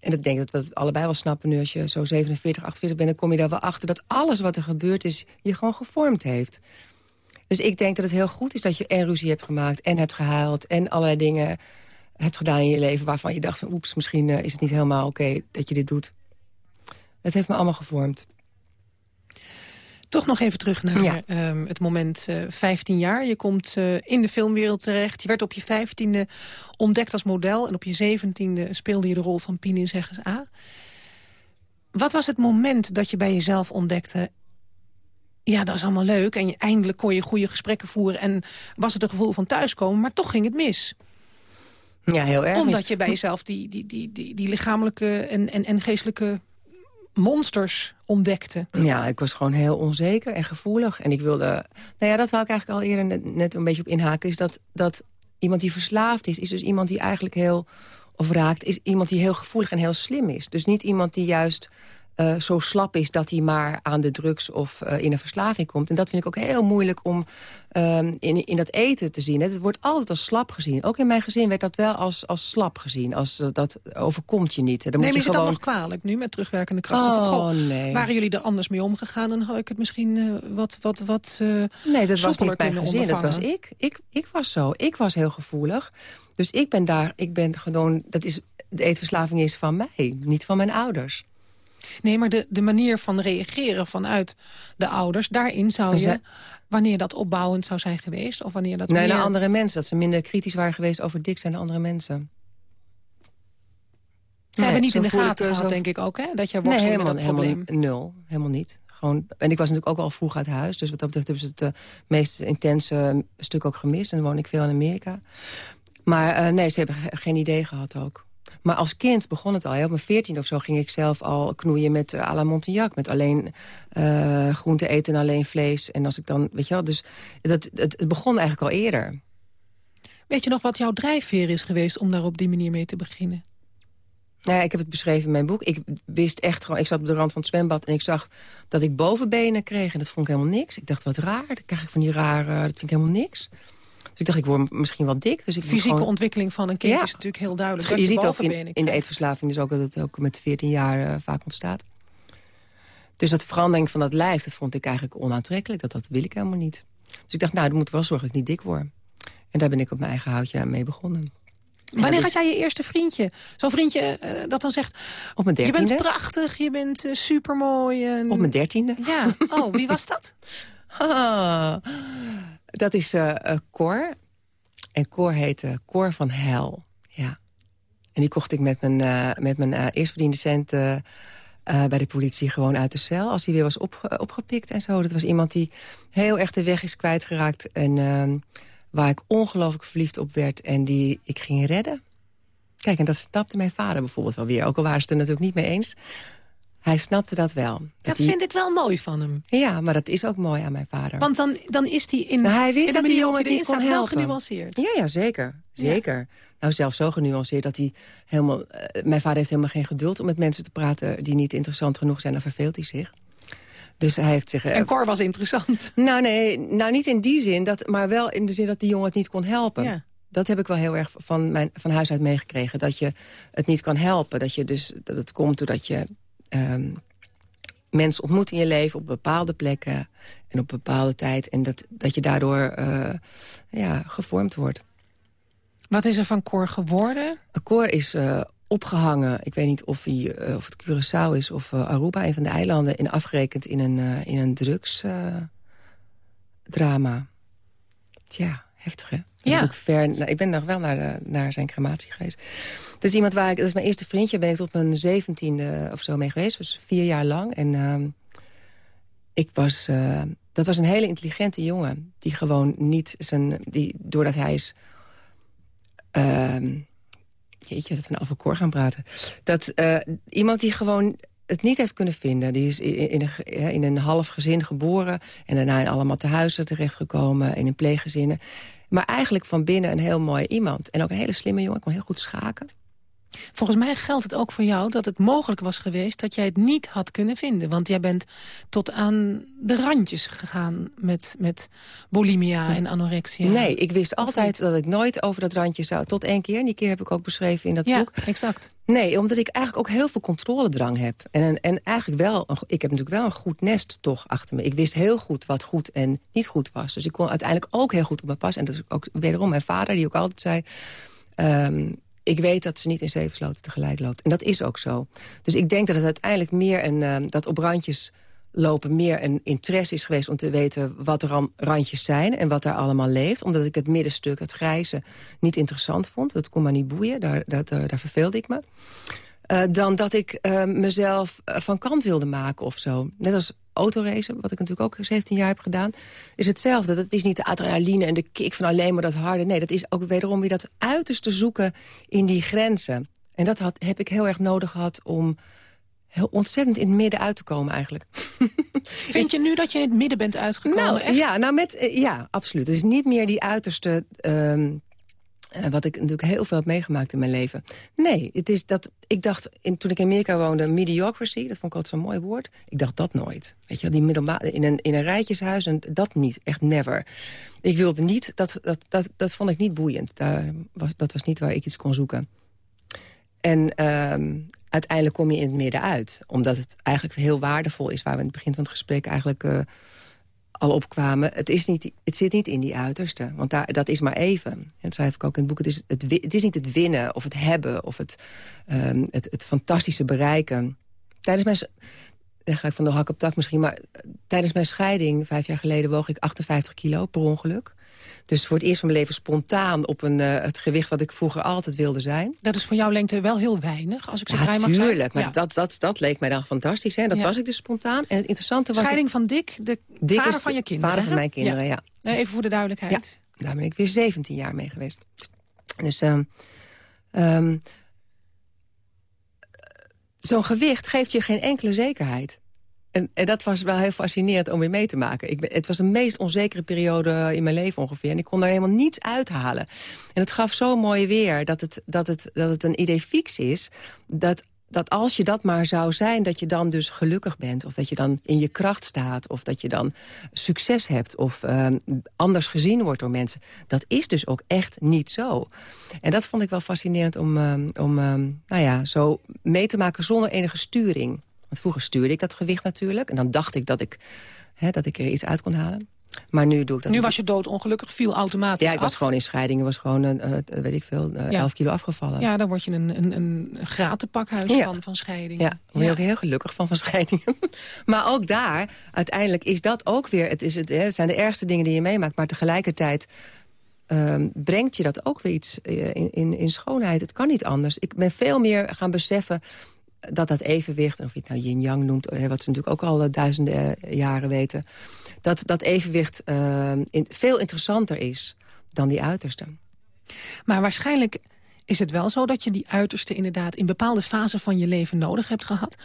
en dat denk ik dat we het allebei wel snappen nu... als je zo 47, 48 bent, dan kom je daar wel achter... dat alles wat er gebeurd is, je gewoon gevormd heeft. Dus ik denk dat het heel goed is dat je en ruzie hebt gemaakt... en hebt gehuild en allerlei dingen hebt gedaan in je leven... waarvan je dacht van oeps, misschien uh, is het niet helemaal oké dat je dit doet. Het heeft me allemaal gevormd. Toch nog even terug naar ja. um, het moment uh, 15 jaar. Je komt uh, in de filmwereld terecht. Je werd op je 15e ontdekt als model. En op je 17e speelde je de rol van Pien in Zeggens A. Wat was het moment dat je bij jezelf ontdekte... ja, dat is allemaal leuk en je, eindelijk kon je goede gesprekken voeren... en was het een gevoel van thuiskomen, maar toch ging het mis? Ja, heel erg. Omdat je bij jezelf die, die, die, die, die lichamelijke en, en, en geestelijke monsters ontdekte. Ja, ik was gewoon heel onzeker en gevoelig. En ik wilde... Nou ja, dat wou ik eigenlijk al eerder net, net een beetje op inhaken... is dat, dat iemand die verslaafd is, is dus iemand die eigenlijk heel... of raakt, is iemand die heel gevoelig en heel slim is. Dus niet iemand die juist uh, zo slap is dat hij maar aan de drugs of uh, in een verslaving komt. En dat vind ik ook heel moeilijk om uh, in, in dat eten te zien. Het wordt altijd als slap gezien. Ook in mijn gezin werd dat wel als, als slap gezien. Als, uh, dat overkomt je niet. Dan Neem je, je gewoon... dat nog kwalijk nu met terugwerkende kracht? Oh, van, goh, nee. Waren jullie er anders mee omgegaan? Dan had ik het misschien wat, wat, wat Nee, dat was niet mijn gezin. Dat was ik. ik. Ik was zo. Ik was heel gevoelig. Dus ik ben daar, ik ben gewoon, dat is, de eetverslaving is van mij, niet van mijn ouders. Nee, maar de, de manier van reageren vanuit de ouders... daarin zou je, wanneer dat opbouwend zou zijn geweest... of wanneer dat Nee, meer... naar andere mensen. Dat ze minder kritisch waren geweest over dik zijn andere mensen. Ze hebben niet in de gaten gehad, zo... denk ik ook, hè? Dat je worstelt nee, helemaal, met dat probleem. Helemaal, nul, helemaal niet. Gewoon, en ik was natuurlijk ook al vroeg uit huis. Dus wat dat betreft hebben ze het uh, meest intense stuk ook gemist. En dan woon ik veel in Amerika. Maar uh, nee, ze hebben geen idee gehad ook. Maar als kind begon het al. Op mijn veertien of zo ging ik zelf al knoeien met uh, à la Montignac. Met alleen uh, groente eten en alleen vlees. En als ik dan, weet je wel, dus dat, het, het begon eigenlijk al eerder. Weet je nog wat jouw drijfveer is geweest om daar op die manier mee te beginnen? Nou ja, ik heb het beschreven in mijn boek. Ik wist echt gewoon, ik zat op de rand van het zwembad en ik zag dat ik bovenbenen kreeg. En dat vond ik helemaal niks. Ik dacht, wat raar. Dan krijg ik van die rare, dat vind ik helemaal niks. Dus ik dacht, ik word misschien wel dik. Dus ik Fysieke gewoon- ontwikkeling van een kind Ja. is natuurlijk heel duidelijk. je Dat ziet ook in, in de eetverslaving dus ook dat het ook met 14 jaar eh, vaak ontstaat. Dus dat verandering van dat lijf, dat vond ik eigenlijk onaantrekkelijk. Dat, dat wil ik helemaal niet. Dus ik dacht, nou, dan moet ik wel zorgen dat ik niet dik word. En daar ben ik op mijn eigen houtje mee begonnen. Wanneer dus- had jij je eerste vriendje? Zo'n vriendje eh, dat dan zegt... Op mijn Je bent dertiende. prachtig, je bent eh, supermooi. En... Op mijn dertiende. Ja. Oh, wie was dat? Ah, dat is eh eh, Cor. En Cor heette Cor van Hel. Ja. En die kocht ik met mijn, eh, met mijn eh, eerstverdiende cent... eh, eh, bij de politie gewoon uit de cel. Als hij weer was opge- opgepikt en zo. Dat was iemand die heel erg de weg is kwijtgeraakt. En ehm, waar ik ongelooflijk verliefd op werd. En die ik ging redden. Kijk, en dat snapte mijn vader bijvoorbeeld wel weer. Ook al waren ze het er natuurlijk niet mee eens. Hij snapte dat wel. Dat hij- vind ik wel mooi van hem. Ja, maar dat is ook mooi aan mijn vader. Want dan, dan is hij in, Nou, hij wist in dat die jongen erin kon staat wel helpen. genuanceerd. Ja, ja, zeker. Zeker. Nou, zelfs zo genuanceerd dat hij helemaal... eh, mijn vader heeft helemaal geen geduld om met mensen te praten... die niet interessant genoeg zijn, dan verveelt hij zich. Dus hij heeft zich... eh, En Cor was interessant. nou, nee, nou niet in die zin, dat, maar wel in de zin dat die jongen het niet kon helpen. Ja. Dat heb ik wel heel erg van, mijn, van huis uit meegekregen. Dat je het niet kan helpen. Dat, je dus, dat het komt doordat je ehm, mensen ontmoet in je leven... op bepaalde plekken en op bepaalde tijd. En dat, dat je daardoor eh, ja, gevormd wordt. Wat is er van Cor geworden? Cor is eh, opgehangen. Ik weet niet of, hij, eh, of het Curaçao is of eh, Aruba, een van de eilanden. En afgerekend in een, eh, in een drugsdrama. Tja, heftig hè? Ja. ver, nou, ik ben nog wel naar, de, naar zijn crematie geweest. Dat is iemand waar ik, dat is mijn eerste vriendje, ben ik tot mijn zeventiende of zo mee geweest. Dus vier jaar lang. En ehm, ik was, eh, dat was een hele intelligente jongen. Die gewoon niet zijn, die, doordat hij is ehm, jeetje, dat we nou over koor gaan praten. Dat eh, iemand die gewoon het niet heeft kunnen vinden. Die is in, een, in een half gezin geboren... en daarna in allemaal tehuizen terechtgekomen en in pleeggezinnen. Maar eigenlijk van binnen een heel mooi iemand. En ook een hele slimme jongen, kon heel goed schaken. Volgens mij geldt het ook voor jou dat het mogelijk was geweest... dat jij het niet had kunnen vinden. Want jij bent tot aan de randjes gegaan met, met bulimia en anorexia. Nee, ik wist altijd dat ik nooit over dat randje zou... tot één keer, en die keer heb ik ook beschreven in dat Ja, boek... exact. Nee, omdat ik eigenlijk ook heel veel controledrang heb. En, en eigenlijk wel, een- ik heb natuurlijk wel een goed nest toch achter me. Ik wist heel goed wat goed en niet goed was. Dus ik kon uiteindelijk ook heel goed op mijn pas. En dat is ook wederom mijn vader die ook altijd zei... ehm, ik weet dat ze niet in zeven sloten tegelijk loopt. En dat is ook zo. Dus ik denk dat het uiteindelijk meer een... ehm, dat op randjes lopen meer een interesse is geweest... om te weten wat er aan randjes zijn en wat daar allemaal leeft. Omdat ik het middenstuk, het grijze, niet interessant vond. Dat kon me niet boeien, daar, eh, daar verveelde ik me. Eh, dan dat ik eh, mezelf eh, van kant wilde maken of zo. Net als autoracen, wat ik natuurlijk ook 17 jaar heb gedaan... is hetzelfde. Dat is niet de adrenaline en de kick van alleen maar dat harde. Nee, dat is ook wederom weer dat uiterste zoeken in die grenzen. En dat had, heb ik heel erg nodig gehad om heel ontzettend in het midden uit te komen eigenlijk. Vind je nu dat je in het midden bent uitgekomen? Nou, echt? ja, nou met, eh, ja, absoluut. Het is niet meer die uiterste... ehm, eh, wat ik natuurlijk heel veel heb meegemaakt in mijn leven. Nee, het is dat ik dacht, in, toen ik in Amerika woonde, mediocrity, dat vond ik altijd zo'n mooi woord. Ik dacht dat nooit. Weet je, die middelma in een, in een rijtjeshuis, en dat niet, echt never. Ik wilde niet, dat, dat, dat, dat vond ik niet boeiend. Daar was, dat was niet waar ik iets kon zoeken. En ehm, uiteindelijk kom je in het midden uit. Omdat het eigenlijk heel waardevol is... waar we in het begin van het gesprek eigenlijk eh, al opkwamen. Het, is niet, het zit niet in die uiterste. Want daar, dat is maar even. En dat schrijf ik ook in het boek. Het is, het, het is niet het winnen of het hebben... of het, ehm, het, fantastische bereiken. Tijdens mijn... ga ik van de hak op tak misschien. Maar eh, tijdens mijn scheiding, vijf jaar geleden... woog ik 58 kilo per ongeluk. Dus voor het eerst van mijn leven spontaan op een, eh, het gewicht... wat ik vroeger altijd wilde zijn. Dat is voor jouw lengte wel heel weinig, als ik zo Ja, vrij mag zijn. tuurlijk. Maar Ja. dat, dat, dat leek mij dan fantastisch. Hè? Dat Ja. was ik dus spontaan. En het interessante was... Scheiding van Dick, de Dick vader van je de kinderen. Vader van mijn kinderen, ja. Even voor de duidelijkheid. Daar ben ik weer 17 jaar mee geweest. Dus ehm, ehm, zo'n gewicht geeft je geen enkele zekerheid. En, en dat was wel heel fascinerend om weer mee te maken. Ik het was de meest onzekere periode in mijn leven ongeveer. En ik kon daar helemaal niets uithalen. En het gaf zo mooi weer dat het, dat het, dat het een idee fix is... dat dat als je dat maar zou zijn, dat je dan dus gelukkig bent. Of dat je dan in je kracht staat. Of dat je dan succes hebt. Of ehm, anders gezien wordt door mensen. Dat is dus ook echt niet zo. En dat vond ik wel fascinerend om, ehm, om ehm, nou ja, zo mee te maken zonder enige sturing. Want vroeger stuurde ik dat gewicht natuurlijk. En dan dacht ik dat ik, hè, dat ik er iets uit kon halen. Maar nu doe ik dat Nu was je dood ongelukkig, viel automatisch Ja, ik was gewoon in scheiding. Ik was gewoon, eh, eh, weet ik veel, eh, Ja. 11 kilo afgevallen. Ja, dan word je een, een, een gratenpakhuis Ja. van, van scheiding. Ja, daar word je ook heel gelukkig van, van scheidingen. maar ook daar, uiteindelijk is dat ook weer... Het, is het, zijn de ergste dingen die je meemaakt... maar tegelijkertijd ehm, brengt je dat ook weer iets eh, in, in, in schoonheid. Het kan niet anders. Ik ben veel meer gaan beseffen dat dat evenwicht... en of je het nou yin-yang noemt, wat ze natuurlijk ook al eh, duizenden eh, jaren weten... dat dat evenwicht in, veel interessanter is dan die uiterste. Maar waarschijnlijk is het wel zo dat je die uiterste inderdaad... in bepaalde fasen van je leven nodig hebt gehad...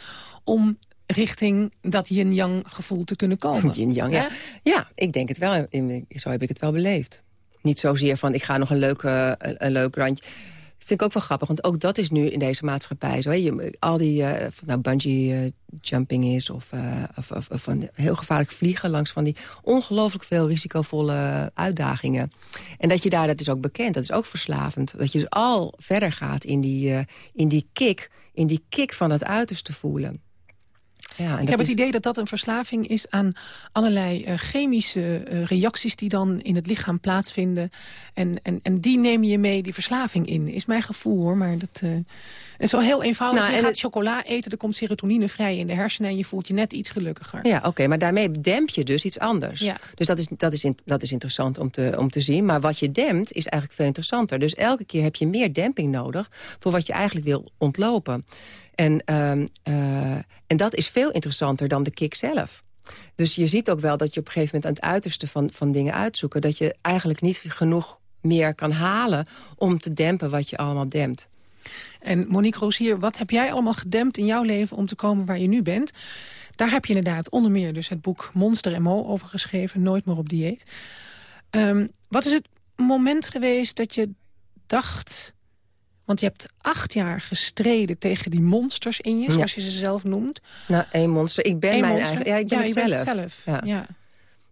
om richting dat yin-yang gevoel te kunnen komen. Yin-yang, ja. Ja, ik denk het wel. In- Zo heb ik het wel beleefd. Niet zozeer van, ik ga nog een leuk, eh, een, een leuk randje. Vind ik ook wel grappig, want ook dat is nu in deze maatschappij zo. Je, al die, het nou bungee eh, jumping is... Of, eh, of, of, heel gevaarlijk vliegen langs van die ongelooflijk veel risicovolle uitdagingen. En dat je daar, dat is ook bekend, dat is ook verslavend. Dat je dus al verder gaat in die, eh, in die kick, in die kick van het uiterste voelen. Ja, Ik heb het idee dat dat een verslaving is aan allerlei eh, chemische eh, reacties... die dan in het lichaam plaatsvinden. En, en, en die neem je mee die verslaving in. Is mijn gevoel, hoor. Maar dat eh, is wel heel eenvoudig. Nou, je en gaat het- chocola eten, er komt serotonine vrij in de hersenen... en je voelt je net iets gelukkiger. Ja, oké, maar daarmee demp je dus iets anders. Ja. Dus dat is, dat, is in- dat is interessant om te, om te zien. Maar wat je dempt is eigenlijk veel interessanter. Dus elke keer heb je meer demping nodig... voor wat je eigenlijk wil ontlopen. En, ehm, eh, en dat is veel interessanter dan de kick zelf. Dus je ziet ook wel dat je op een gegeven moment... aan het uiterste van, van dingen uitzoeken... dat je eigenlijk niet genoeg meer kan halen... om te dempen wat je allemaal dempt. En Monique Rosier, wat heb jij allemaal gedempt in jouw leven... om te komen waar je nu bent? Daar heb je inderdaad onder meer dus het boek Monster Mo over geschreven. Nooit meer op dieet. Ehm, wat is het moment geweest dat je dacht... Want je hebt acht jaar gestreden tegen die monsters in je, zoals je ze zelf noemt. Nou, één monster. Ik ben Eén mijn monster. eigen... Ja, ik ben het bent zelf. het zelf. Ja.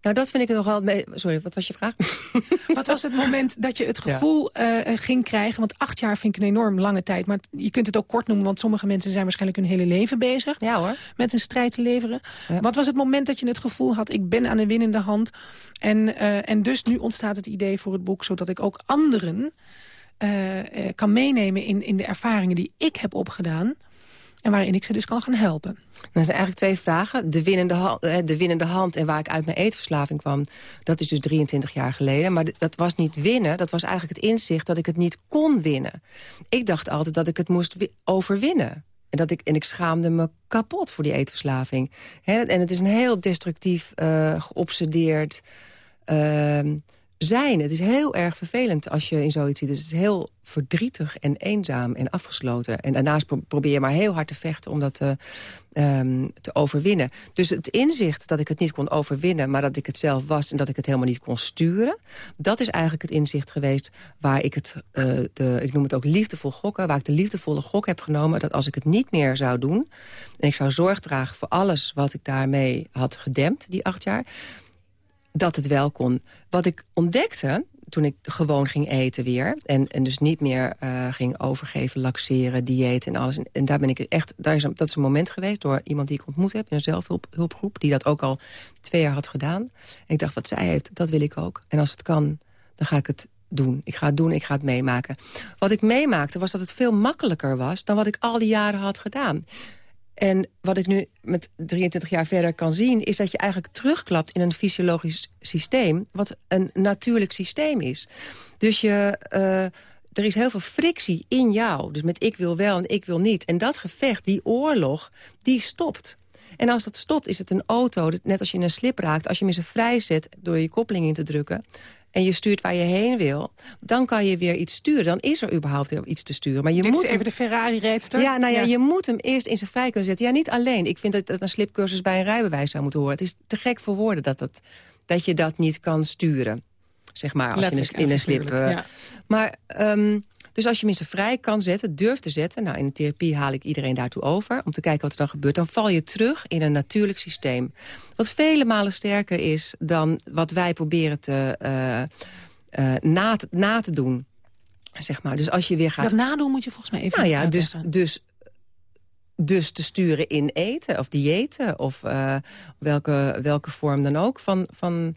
Nou, dat vind ik nogal... mee- Sorry, wat was je vraag? Wat was het moment dat je het gevoel eh, eh, ging krijgen... want acht jaar vind ik een enorm lange tijd... maar je kunt het ook kort noemen... want sommige mensen zijn waarschijnlijk hun hele leven bezig... Ja hoor. met een strijd te leveren. Wat was het moment dat je het gevoel had... ik ben aan de winnende hand. En, eh, en dus nu ontstaat het idee voor het boek... zodat ik ook anderen eh, eh, kan meenemen in, in de ervaringen die ik heb opgedaan... en waarin ik ze dus kan gaan helpen. Dat zijn eigenlijk twee vragen. De winnende, eh, de winnende hand en waar ik uit mijn eetverslaving kwam... dat is dus 23 jaar geleden. Maar dat was niet winnen, dat was eigenlijk het inzicht... dat ik het niet kon winnen. Ik dacht altijd dat ik het moest wi- overwinnen. En, dat ik, en ik schaamde me kapot voor die eetverslaving. En het is een heel destructief, geobsedeerd ehm, zijn. Het is heel erg vervelend als je in zoiets ziet. Het is heel verdrietig en eenzaam en afgesloten. En daarnaast pro- probeer je maar heel hard te vechten om dat te, ehm, te overwinnen. Dus het inzicht dat ik het niet kon overwinnen... maar dat ik het zelf was en dat ik het helemaal niet kon sturen... dat is eigenlijk het inzicht geweest waar ik het... eh, de, ik noem het ook liefdevol gokken... waar ik de liefdevolle gok heb genomen... dat als ik het niet meer zou doen... en ik zou zorg dragen voor alles wat ik daarmee had gedempt... die acht jaar dat het wel kon. Wat ik ontdekte toen ik gewoon ging eten weer... en, en dus niet meer eh, ging overgeven, laxeren, dieet en alles. En, daar ben ik echt, daar is dat is een moment geweest door iemand die ik ontmoet heb... in een zelfhulpgroep, die dat ook al twee jaar had gedaan. En ik dacht, wat zij heeft, dat wil ik ook. En als het kan, dan ga ik het doen. Ik ga het doen, ik ga het meemaken. Wat ik meemaakte was dat het veel makkelijker was... dan wat ik al die jaren had gedaan. En wat ik nu met 23 jaar verder kan zien... is dat je eigenlijk terugklapt in een fysiologisch systeem... wat een natuurlijk systeem is. Dus je, eh, er is heel veel frictie in jou. Dus met ik wil wel en ik wil niet. En dat gevecht, die oorlog, die stopt. En als dat stopt, is het een auto, net als je een slip raakt... als je hem eens vrij zet door je koppeling in te drukken... en je stuurt waar je heen wil, dan kan je weer iets sturen. Dan is er überhaupt iets te sturen. Maar je Dit moet is even de Ferrari-rijdster. ja, nou ja, je moet hem eerst in zijn vrij kunnen zetten. Ja, niet alleen. Ik vind dat, dat een slipcursus bij een rijbewijs zou moeten horen. Het is te gek voor woorden dat, dat, dat je dat niet kan sturen. Zeg maar, als je in een, in en een slip... eh, ja. Maar, ehm, Dus als je mensen vrij kan zetten, durft te zetten... nou, in de therapie haal ik iedereen daartoe over... om te kijken wat er dan gebeurt, dan val je terug in een natuurlijk systeem. Wat vele malen sterker is dan wat wij proberen te, uh, uh, na, te, na te doen. Zeg maar. Dus als je weer gaat... Dat nadoen moet je volgens mij even Nou ja, dus, dus dus te sturen in eten of diëten... of uh, welke, welke vorm dan ook van, van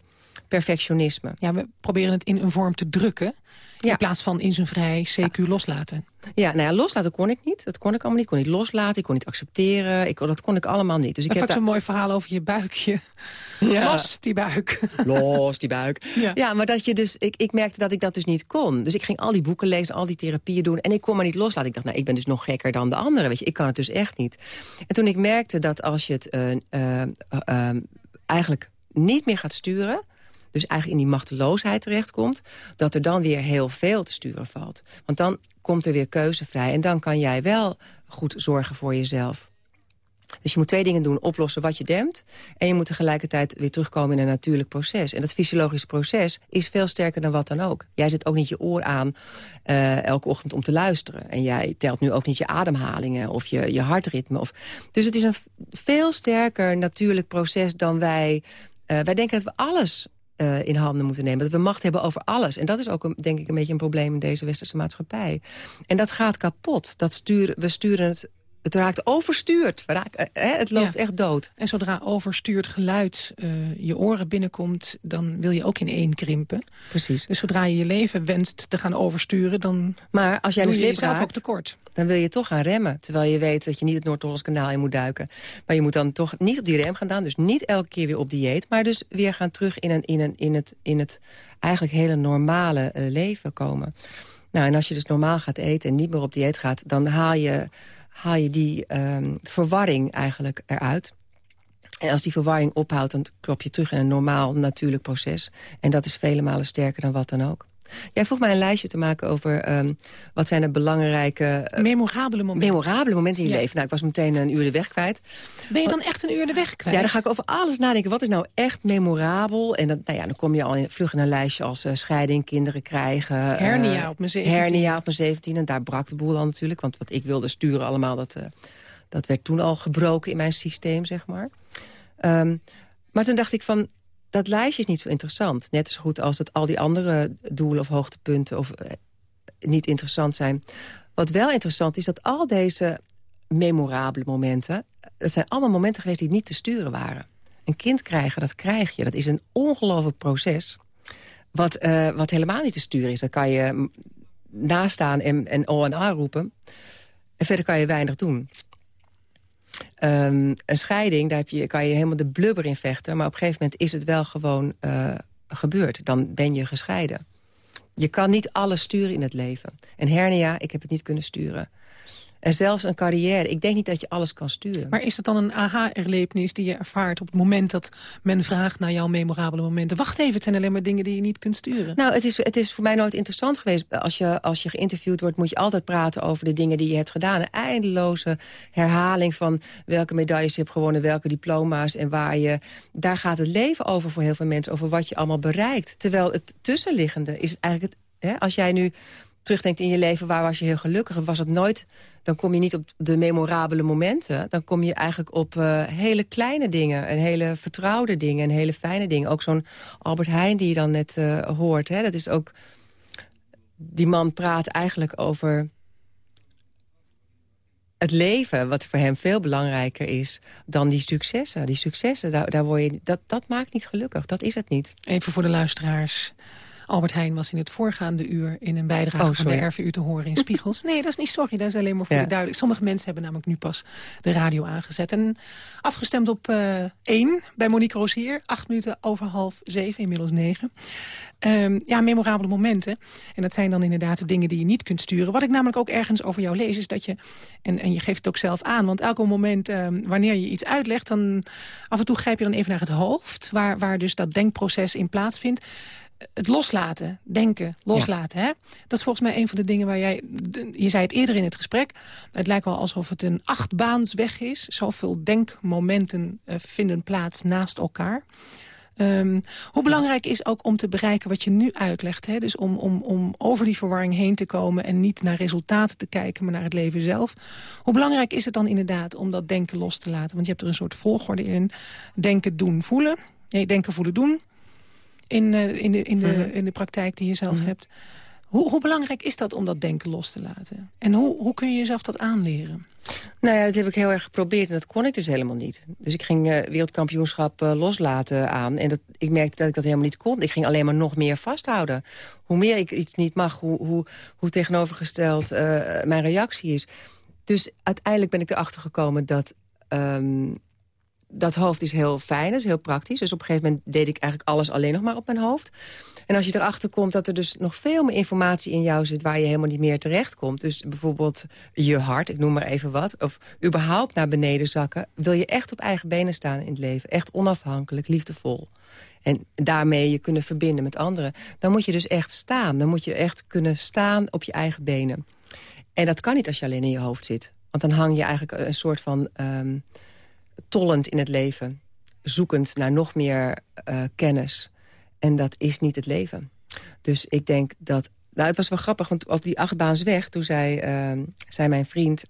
perfectionisme. Ja, we proberen het in een vorm te drukken... in plaats van in zijn vrij CQ loslaten. Ja, nou ja, loslaten kon ik niet. Dat kon ik allemaal niet. Ik kon niet loslaten, ik kon niet accepteren. Ik, dat kon ik allemaal niet. Dus ik heb zo'n mooi verhaal over je buikje. Ja. Los die buik. Los die buik. Ja. ja, maar dat je dus, ik, ik merkte dat ik dat dus niet kon. Dus ik ging al die boeken lezen, al die therapieën doen. En ik kon maar niet loslaten. Ik dacht, nou, ik ben dus nog gekker dan de anderen. Weet je, ik kan het dus echt niet. En toen ik merkte dat als je het uh, uh, uh, eigenlijk niet meer gaat sturen dus eigenlijk in die machteloosheid terechtkomt... dat er dan weer heel veel te sturen valt. Want dan komt er weer keuze vrij. En dan kan jij wel goed zorgen voor jezelf. Dus je moet twee dingen doen. Oplossen wat je dempt. En je moet tegelijkertijd weer terugkomen in een natuurlijk proces. En dat fysiologische proces is veel sterker dan wat dan ook. Jij zet ook niet je oor aan uh, elke ochtend om te luisteren. En jij telt nu ook niet je ademhalingen of je, je hartritme. Of... Dus het is een veel sterker natuurlijk proces dan wij... Uh, wij denken dat we alles uh, in handen moeten nemen. Dat we macht hebben over alles. En dat is ook, een, denk ik, een beetje een probleem in deze westerse maatschappij. En dat gaat kapot. Dat sturen, we sturen het het raakt overstuurd. Raken, hè, het loopt echt dood. En zodra overstuurd geluid uh, je oren binnenkomt... dan wil je ook in één krimpen. Precies. Dus zodra je je leven wenst te gaan oversturen... dan maar als jij doe je jezelf raakt, ook tekort. Dan wil je toch gaan remmen. Terwijl je weet dat je niet het Noord-Hollands kanaal in moet duiken. Maar je moet dan toch niet op die rem gaan staan. Dus niet elke keer weer op dieet. Maar dus weer gaan terug in, een, in, een, in, het, in het eigenlijk hele normale uh, leven komen. Nou, en als je dus normaal gaat eten en niet meer op dieet gaat... dan haal je haal je die um, verwarring eigenlijk eruit. En als die verwarring ophoudt, dan klop je terug in een normaal, natuurlijk proces. En dat is vele malen sterker dan wat dan ook. Jij vroeg mij een lijstje te maken over um, wat zijn de belangrijke... Uh, memorabele momenten. Memorabele momenten in je ja. leven. Nou, ik was meteen een uur de weg kwijt. Ben je dan echt een uur de weg kwijt? Ja, dan ga ik over alles nadenken. Wat is nou echt memorabel? En dan, nou ja, dan kom je al in, vlug in een lijstje als uh, scheiding, kinderen krijgen. Hernia uh, op mijn 17. Hernia op mijn 17. En daar brak de boel al natuurlijk. Want wat ik wilde sturen allemaal, dat, dat werd toen al gebroken in mijn systeem, zeg maar. Um, maar toen dacht ik van, dat lijstje is niet zo interessant. Net zo goed als dat al die andere doelen of hoogtepunten of, uh, niet interessant zijn. Wat wel interessant is, dat al deze memorabele momenten... dat zijn allemaal momenten geweest die niet te sturen waren. Een kind krijgen, dat krijg je. Dat is een ongelooflijk proces. Wat, uh, wat helemaal niet te sturen is. Dan kan je nastaan en, en oh en ah roepen. En verder kan je weinig doen. Um, een scheiding, daar heb je, kan je helemaal de blubber in vechten... maar op een gegeven moment is het wel gewoon uh, gebeurd. Dan ben je gescheiden. Je kan niet alles sturen in het leven. En hernia, ik heb het niet kunnen sturen. En zelfs een carrière. Ik denk niet dat je alles kan sturen. Maar is het dan een aha-erlevenis die je ervaart op het moment dat men vraagt naar jouw memorabele momenten? Wacht even, het zijn alleen maar dingen die je niet kunt sturen. Nou, het is, het is voor mij nooit interessant geweest. Als je, als je geïnterviewd wordt, moet je altijd praten over de dingen die je hebt gedaan. Een eindeloze herhaling van welke medailles je hebt gewonnen, welke diploma's en waar je... Daar gaat het leven over voor heel veel mensen, over wat je allemaal bereikt. Terwijl het tussenliggende is eigenlijk... Het, hè, als jij nu terugdenkt in je leven, waar was je heel gelukkig? Was het nooit, dan kom je niet op de memorabele momenten. Dan kom je eigenlijk op uh, hele kleine dingen. En hele vertrouwde dingen en hele fijne dingen. Ook zo'n Albert Heijn die je dan net uh, hoort. Hè? Dat is ook... Die man praat eigenlijk over het leven, wat voor hem veel belangrijker is dan die successen. Die successen, daar, daar word je, dat, dat maakt niet gelukkig. Dat is het niet. Even voor de luisteraars. Albert Heijn was in het voorgaande uur in een bijdrage oh, van de RVU te horen in Spiegels. Nee, dat is niet sorry, dat is alleen maar voor ja. je duidelijk. Sommige mensen hebben namelijk nu pas de radio aangezet. En afgestemd op uh, één bij Monique Rosier. Acht minuten over half zeven, inmiddels negen. Um, ja, memorabele momenten. En dat zijn dan inderdaad de dingen die je niet kunt sturen. Wat ik namelijk ook ergens over jou lees, is dat je... en, en je geeft het ook zelf aan, want elk moment um, wanneer je iets uitlegt... dan af en toe grijp je dan even naar het hoofd... waar, waar dus dat denkproces in plaatsvindt het loslaten, denken, loslaten. Ja. Hè? Dat is volgens mij een van de dingen waar jij... Je zei het eerder in het gesprek. Het lijkt wel alsof het een achtbaansweg is. Zoveel denkmomenten uh, vinden plaats naast elkaar. Ehm, hoe belangrijk is ook om te bereiken wat je nu uitlegt? Hè? Dus om, om, om over die verwarring heen te komen... en niet naar resultaten te kijken, maar naar het leven zelf. Hoe belangrijk is het dan inderdaad om dat denken los te laten? Want je hebt er een soort volgorde in. Denken, doen, voelen. Nee, denken, voelen, doen. In, uh, in, de, in, de, Mhm. in de praktijk die je zelf hebt. Hoe, hoe belangrijk is dat om dat denken los te laten? En hoe, hoe kun je jezelf dat aanleren? Nou ja, dat heb ik heel erg geprobeerd en dat kon ik dus helemaal niet. Dus ik ging eh, wereldkampioenschap eh, loslaten aan. En dat, ik merkte dat ik dat helemaal niet kon. Ik ging alleen maar nog meer vasthouden. Hoe meer ik iets niet mag, hoe, hoe, hoe tegenovergesteld eh, mijn reactie is. Dus uiteindelijk ben ik erachter gekomen dat... ehm, dat hoofd is heel fijn, is heel praktisch. Dus op een gegeven moment deed ik eigenlijk alles alleen nog maar op mijn hoofd. En als je erachter komt dat er dus nog veel meer informatie in jou zit... waar je helemaal niet meer terecht komt. Dus bijvoorbeeld je hart, ik noem maar even wat. Of überhaupt naar beneden zakken. Wil je echt op eigen benen staan in het leven. Echt onafhankelijk, liefdevol. En daarmee je kunnen verbinden met anderen. Dan moet je dus echt staan. Dan moet je echt kunnen staan op je eigen benen. En dat kan niet als je alleen in je hoofd zit. Want dan hang je eigenlijk een soort van... ehm, tollend in het leven. Zoekend naar nog meer eh, kennis. En dat is niet het leven. Dus ik denk dat... Nou, het was wel grappig, want op die achtbaansweg... toen zei, ehm, zei mijn vriend...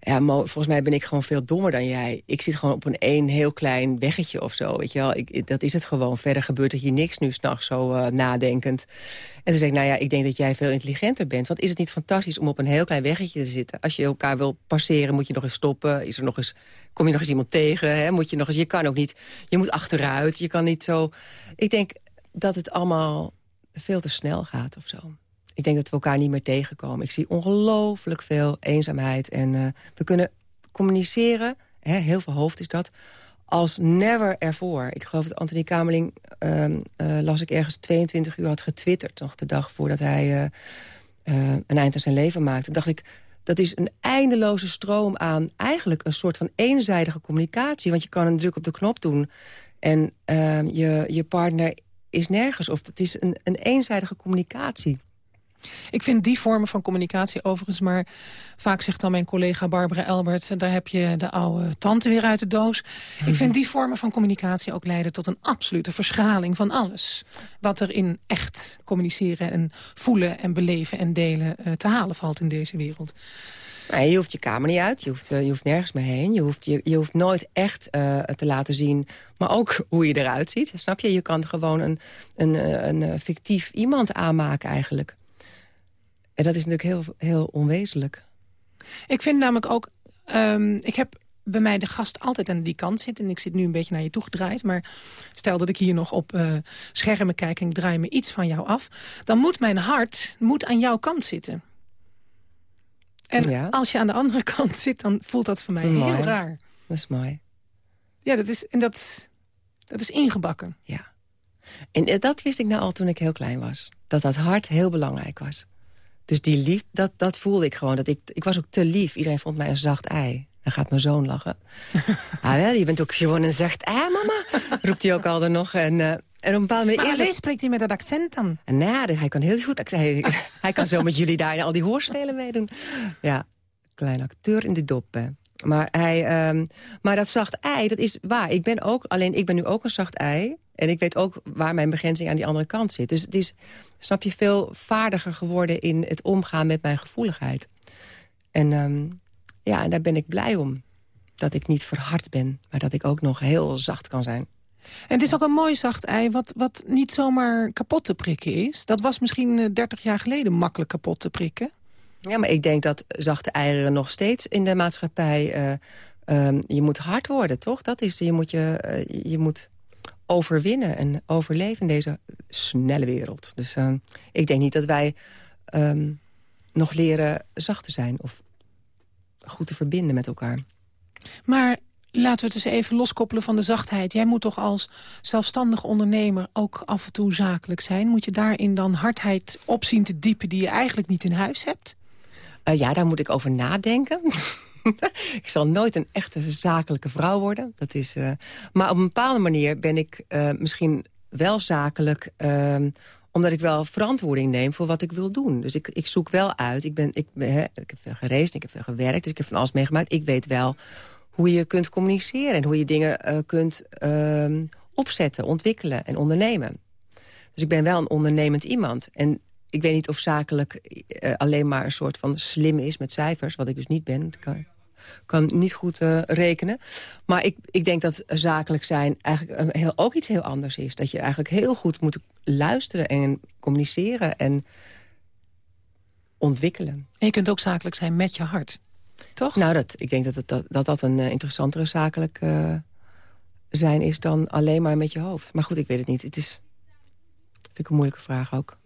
Ja, volgens mij ben ik gewoon veel dommer dan jij. Ik zit gewoon op een één heel klein weggetje of zo, weet je wel. Ik, dat is het gewoon. Verder gebeurt er hier niks nu s'nachts zo eh, nadenkend. En toen zei ik, nou ja, ik denk dat jij veel intelligenter bent. Want is het niet fantastisch om op een heel klein weggetje te zitten? Als je elkaar wil passeren, moet je nog eens stoppen. Is er nog eens, kom je nog eens iemand tegen? Hè? Moet je, nog eens, je kan ook niet, je moet achteruit. Je kan niet zo... Ik denk dat het allemaal veel te snel gaat of zo. Ik denk dat we elkaar niet meer tegenkomen. Ik zie ongelooflijk veel eenzaamheid. En eh, we kunnen communiceren, hè, heel veel hoofd is dat... als never ervoor. Ik geloof dat Anthony Kamerling, ehm, eh, las ik ergens 22 uur had getwitterd... nog de dag voordat hij eh, een eind aan zijn leven maakte. Toen dacht ik, dat is een eindeloze stroom aan... eigenlijk een soort van eenzijdige communicatie. Want je kan een druk op de knop doen... en ehm, je, je partner is nergens. Of het is een eenzijdige communicatie. Ik vind die vormen van communicatie overigens maar... vaak zegt dan mijn collega Barbara Elbert... daar heb je de oude tante weer uit de doos. Ik vind die vormen van communicatie ook leiden tot een absolute verschraling van alles. Wat er in echt communiceren en voelen en beleven en delen eh, te halen valt in deze wereld. Nou, je hoeft je kamer niet uit, je hoeft, eh, je hoeft nergens meer heen. Je hoeft, je, je hoeft nooit echt eh, te laten zien, maar ook hoe je eruit ziet. Snap je? Je kan gewoon een, een, een, fictief iemand aanmaken eigenlijk. En dat is natuurlijk heel, heel onwezenlijk. Ik vind namelijk ook... ehm, ik heb bij mij de gast altijd aan die kant zitten. En ik zit nu een beetje naar je toe gedraaid. Maar stel dat ik hier nog op eh, schermen kijk en ik draai me iets van jou af. Dan moet mijn hart moet aan jouw kant zitten. En Ja. als je aan de andere kant zit, dan voelt dat voor mij Mooi. heel raar. Dat is mooi. Ja, dat is, en dat, dat is ingebakken. Ja. En eh, dat wist ik nou al toen ik heel klein was. Dat dat hart heel belangrijk was. Dus die liefde, dat, dat voelde ik gewoon. Dat ik, ik was ook te lief. Iedereen vond mij een zacht ei. Dan gaat mijn zoon lachen. ah, wel, je bent ook gewoon een zacht ei, mama. Roept hij ook altijd nog. En, eh, en op een bepaalde manier... Maar spreekt hij met dat accent dan. En nou, hij kan heel goed. Hij, hij kan zo met jullie daar in al die hoorspelen meedoen. Ja, klein acteur in de dop. Hè. Maar, hij, ehm, maar dat zacht ei, dat is waar. Ik ben ook, alleen ik ben nu ook een zacht ei. En ik weet ook waar mijn begrenzing aan die andere kant zit. Dus het is, snap je, veel vaardiger geworden in het omgaan met mijn gevoeligheid. En ehm, ja, daar ben ik blij om. Dat ik niet verhard ben, maar dat ik ook nog heel zacht kan zijn. En het is ook een mooi zacht ei wat, wat niet zomaar kapot te prikken is. Dat was misschien eh, 30 jaar geleden makkelijk kapot te prikken. Ja, maar ik denk dat zachte eieren nog steeds in de maatschappij... eh, ehm, je moet hard worden, toch? Dat is, je moet, je, eh, je moet overwinnen en overleven in deze snelle wereld. Dus ehm, ik denk niet dat wij ehm, nog leren zacht te zijn... of goed te verbinden met elkaar. Maar laten we het eens even loskoppelen van de zachtheid. Jij moet toch als zelfstandig ondernemer ook af en toe zakelijk zijn? Moet je daarin dan hardheid op zien te diepen die je eigenlijk niet in huis hebt? Eh, ja, daar moet ik over nadenken. ik zal nooit een echte zakelijke vrouw worden. Dat is, eh, maar op een bepaalde manier ben ik eh, misschien wel zakelijk... ehm, omdat ik wel verantwoording neem voor wat ik wil doen. Dus ik, ik zoek wel uit. Ik, ben, ik, ik heb veel gereisd, ik heb veel gewerkt. Dus ik heb van alles meegemaakt. Ik weet wel hoe je kunt communiceren... en hoe je dingen kunt ehm, opzetten, ontwikkelen en ondernemen. Dus ik ben wel een ondernemend iemand. En ik weet niet of zakelijk eh, alleen maar een soort van slim is met cijfers... wat ik dus niet ben. Ik kan, kan niet goed eh, rekenen. Maar ik, ik denk dat zakelijk zijn eigenlijk een heel, ook iets heel anders is. Dat je eigenlijk heel goed moet luisteren en communiceren en ontwikkelen. En je kunt ook zakelijk zijn met je hart, toch? Nou, dat, ik denk dat dat, dat, dat een eh, interessantere zakelijk eh, zijn is dan alleen maar met je hoofd. Maar goed, ik weet het niet. Het is vind ik een moeilijke vraag ook.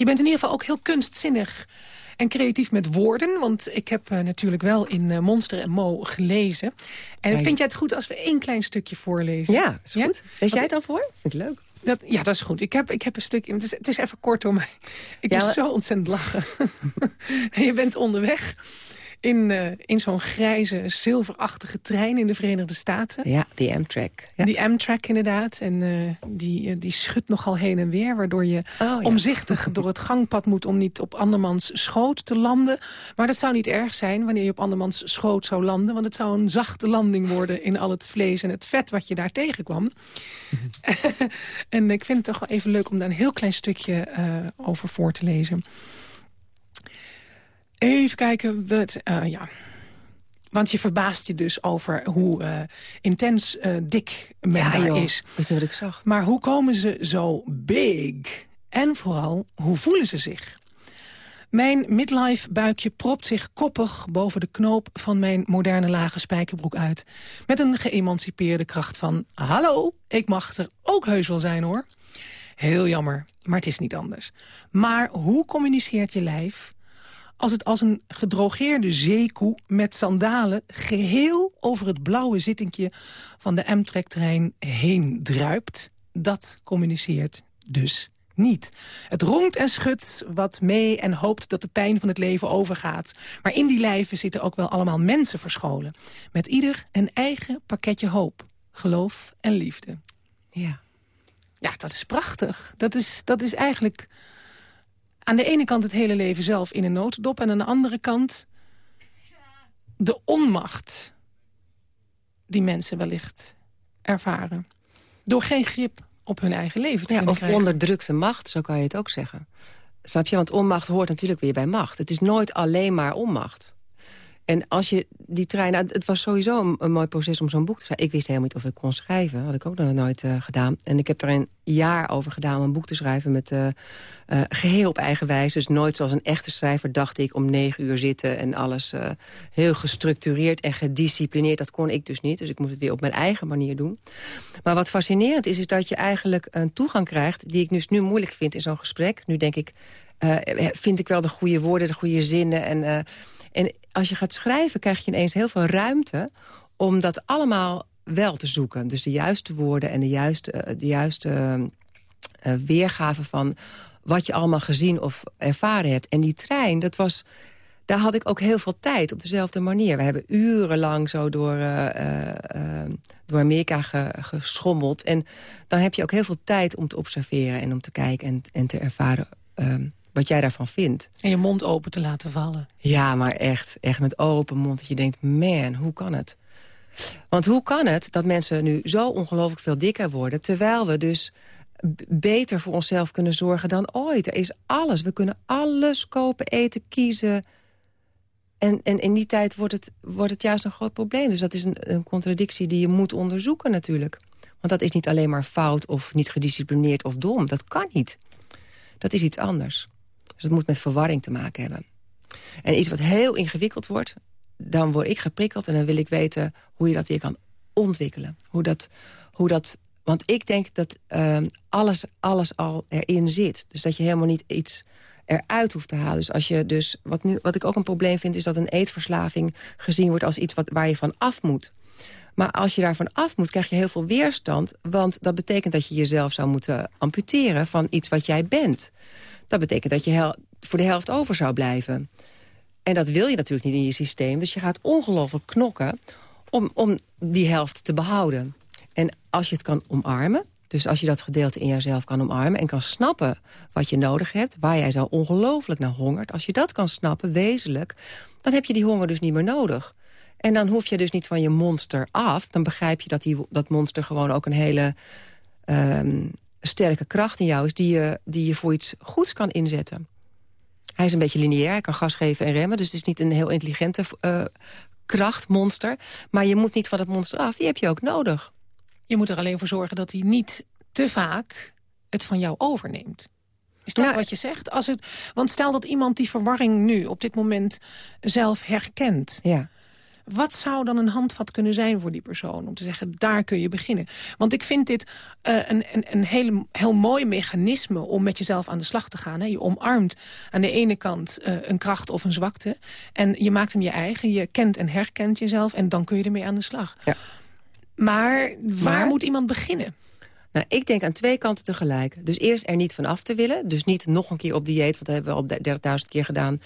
Je bent in ieder geval ook heel kunstzinnig en creatief met woorden. Want ik heb uh, natuurlijk wel in uh, Monster en Mo gelezen. En vind jij het goed als we één klein stukje voorlezen? Ja, is ja? goed. Lees jij het dan voor? Vind ik leuk. Dat, ja, dat is goed. Ik heb, ik heb een stukje... Het is, het is even kort door mij. Ik ja, moest maar... zo ontzettend lachen. je bent onderweg in, uh, in zo'n grijze, zilverachtige trein in de Verenigde Staten. Ja, die Amtrak. Ja. Die Amtrak inderdaad. En uh, die, uh, die schudt nogal heen en weer... waardoor je oh, ja. omzichtig door het gangpad moet... om niet op andermans schoot te landen. Maar dat zou niet erg zijn wanneer je op andermans schoot zou landen... want het zou een zachte landing worden in al het vlees en het vet... wat je daar tegenkwam. en ik vind het toch wel even leuk om daar een heel klein stukje over voor te lezen. Even kijken. Wat, uh, ja. Want je verbaast je dus over hoe uh, intens uh, dik men ja, daar joh, is. Dat is wat ik zag. Maar hoe komen ze zo big? En vooral, hoe voelen ze zich? Mijn midlife buikje propt zich koppig boven de knoop van mijn moderne lage spijkerbroek uit. Met een geëmancipeerde kracht van... Hallo, ik mag er ook heus wel zijn hoor. Heel jammer, maar het is niet anders. Maar hoe communiceert je lijf als het als een gedrogeerde zeekoe met sandalen... geheel over het blauwe zittingje van de Amtrak-trein heen druipt. Dat communiceert dus niet. Het rongt en schudt wat mee en hoopt dat de pijn van het leven overgaat. Maar in die lijven zitten ook wel allemaal mensen verscholen. Met ieder een eigen pakketje hoop, geloof en liefde. Ja. Ja, dat is prachtig. Dat is, dat is eigenlijk aan de ene kant het hele leven zelf in een notendop... en aan de andere kant de onmacht die mensen wellicht ervaren. Door geen grip op hun eigen leven te ja, Of krijgen. onderdrukte macht, zo kan je het ook zeggen. Snap je? Want onmacht hoort natuurlijk weer bij macht. Het is nooit alleen maar onmacht. En als je die trein... Het was sowieso een, mooi proces om zo'n boek te schrijven. Ik wist helemaal niet of ik kon schrijven. had ik ook nog nooit uh, gedaan. En ik heb er een jaar over gedaan om een boek te schrijven... met uh, uh, geheel op eigen wijze. Dus nooit zoals een echte schrijver dacht ik om negen uur zitten... en alles heel gestructureerd en gedisciplineerd. Dat kon ik dus niet. Dus ik moest het weer op mijn eigen manier doen. Maar wat fascinerend is, is dat je eigenlijk een toegang krijgt... die ik dus nu moeilijk vind in zo'n gesprek. Nu denk ik, vind ik wel de goede woorden, de goede zinnen... en en als je gaat schrijven, krijg je ineens heel veel ruimte... om dat allemaal wel te zoeken. Dus de juiste woorden en de juiste, eh, de juiste uh, weergave van wat je allemaal gezien of ervaren hebt. En die trein, dat was, daar had ik ook heel veel tijd op dezelfde manier. We hebben urenlang zo door, door Amerika ge, geschommeld. En dan heb je ook heel veel tijd om te observeren en om te kijken en, en te ervaren... Ehm, wat jij daarvan vindt. En je mond open te laten vallen. Ja, maar echt, echt met open mond. Dat je denkt, man, hoe kan het? Want hoe kan het dat mensen nu zo ongelooflijk veel dikker worden... terwijl we dus beter voor onszelf kunnen zorgen dan ooit. Er is alles. We kunnen alles kopen, eten, kiezen. En, en in die tijd wordt het, wordt het juist een groot probleem. Dus dat is een, een contradictie die je moet onderzoeken natuurlijk. Want dat is niet alleen maar fout of niet gedisciplineerd of dom. Dat kan niet. Dat is iets anders. Dus het moet met verwarring te maken hebben. En iets wat heel ingewikkeld wordt, dan word ik geprikkeld... en dan wil ik weten hoe je dat weer kan ontwikkelen. Hoe dat, hoe dat, want ik denk dat uh, alles, alles al erin zit. Dus dat je helemaal niet iets eruit hoeft te halen. Dus als je dus, wat, nu, wat ik ook een probleem vind... is dat een eetverslaving gezien wordt als iets wat, waar je van af moet. Maar als je daarvan af moet, krijg je heel veel weerstand. Want dat betekent dat je jezelf zou moeten amputeren... van iets wat jij bent. Dat betekent dat je voor de helft over zou blijven. En dat wil je natuurlijk niet in je systeem. Dus je gaat ongelooflijk knokken om, om die helft te behouden. En als je het kan omarmen... Dus als je dat gedeelte in jezelf kan omarmen... en kan snappen wat je nodig hebt, waar jij zo ongelooflijk naar hongert... als je dat kan snappen, wezenlijk, dan heb je die honger dus niet meer nodig. En dan hoef je dus niet van je monster af. Dan begrijp je dat die, dat monster gewoon ook een hele ehm, sterke kracht in jou is... Die je, die je voor iets goeds kan inzetten. Hij is een beetje lineair, hij kan gas geven en remmen. Dus het is niet een heel intelligente uh, krachtmonster. Maar je moet niet van het monster af, die heb je ook nodig. Je moet er alleen voor zorgen dat hij niet te vaak het van jou overneemt. Is dat nou, wat je zegt? Als het, want stel dat iemand die verwarring nu op dit moment zelf herkent. Ja. Wat zou dan een handvat kunnen zijn voor die persoon? Om te zeggen, daar kun je beginnen. Want ik vind dit uh, een, een, een heel, heel mooi mechanisme om met jezelf aan de slag te gaan. Hè. Je omarmt aan de ene kant uh, een kracht of een zwakte. En je maakt hem je eigen. Je kent en herkent jezelf. En dan kun je ermee aan de slag. Ja. Maar waar maar, moet iemand beginnen? Nou, ik denk aan twee kanten tegelijk. Dus eerst er niet van af te willen. Dus niet nog een keer op dieet, want dat hebben we al 30.000 keer gedaan.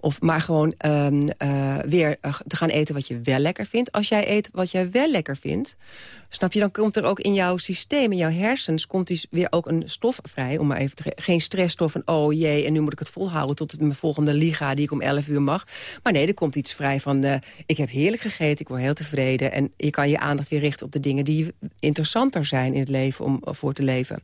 Of maar gewoon um, uh, weer uh, te gaan eten wat je wel lekker vindt. Als jij eet wat jij wel lekker vindt, snap je, dan komt er ook in jouw systeem, in jouw hersens, komt dus weer ook een stof vrij. Om maar even geen stressstof van, oh jee, en nu moet ik het volhouden tot het mijn volgende liga die ik om 11 uur mag. Maar nee, er komt iets vrij van, uh, ik heb heerlijk gegeten, ik word heel tevreden. En je kan je aandacht weer richten op de dingen die interessanter zijn in het leven om voor te leven.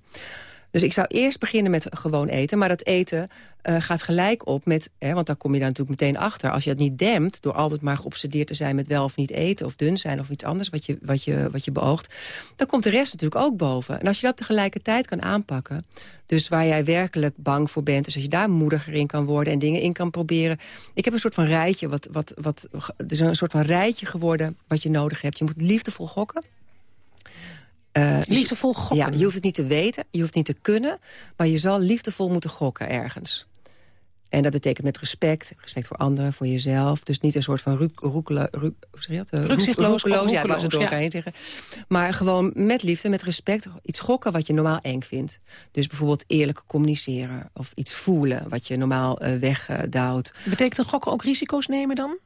Dus ik zou eerst beginnen met gewoon eten. Maar dat eten uh, gaat gelijk op met... Hè, want dan kom je daar natuurlijk meteen achter. Als je het niet dempt, door altijd maar geobsedeerd te zijn... met wel of niet eten of dun zijn of iets anders wat je, wat je, wat je beoogt... dan komt de rest natuurlijk ook boven. En als je dat tegelijkertijd kan aanpakken... dus waar jij werkelijk bang voor bent... dus als je daar moediger in kan worden en dingen in kan proberen... ik heb een soort van rijtje, wat, wat, wat, het is een soort van rijtje geworden... wat je nodig hebt. Je moet liefdevol gokken. Uh, liefdevol gokken? Ja, je hoeft het niet te weten, je hoeft het niet te kunnen... maar je zal liefdevol moeten gokken ergens. En dat betekent met respect, respect voor anderen, voor jezelf. Dus niet een soort van uh, Rukzichtloos roekeloos, ja, was het door elkaar heen zeggen. Maar gewoon met liefde, met respect, iets gokken wat je normaal eng vindt. Dus bijvoorbeeld eerlijk communiceren of iets voelen wat je normaal uh, wegduwt. Betekent een gokken ook risico's nemen dan?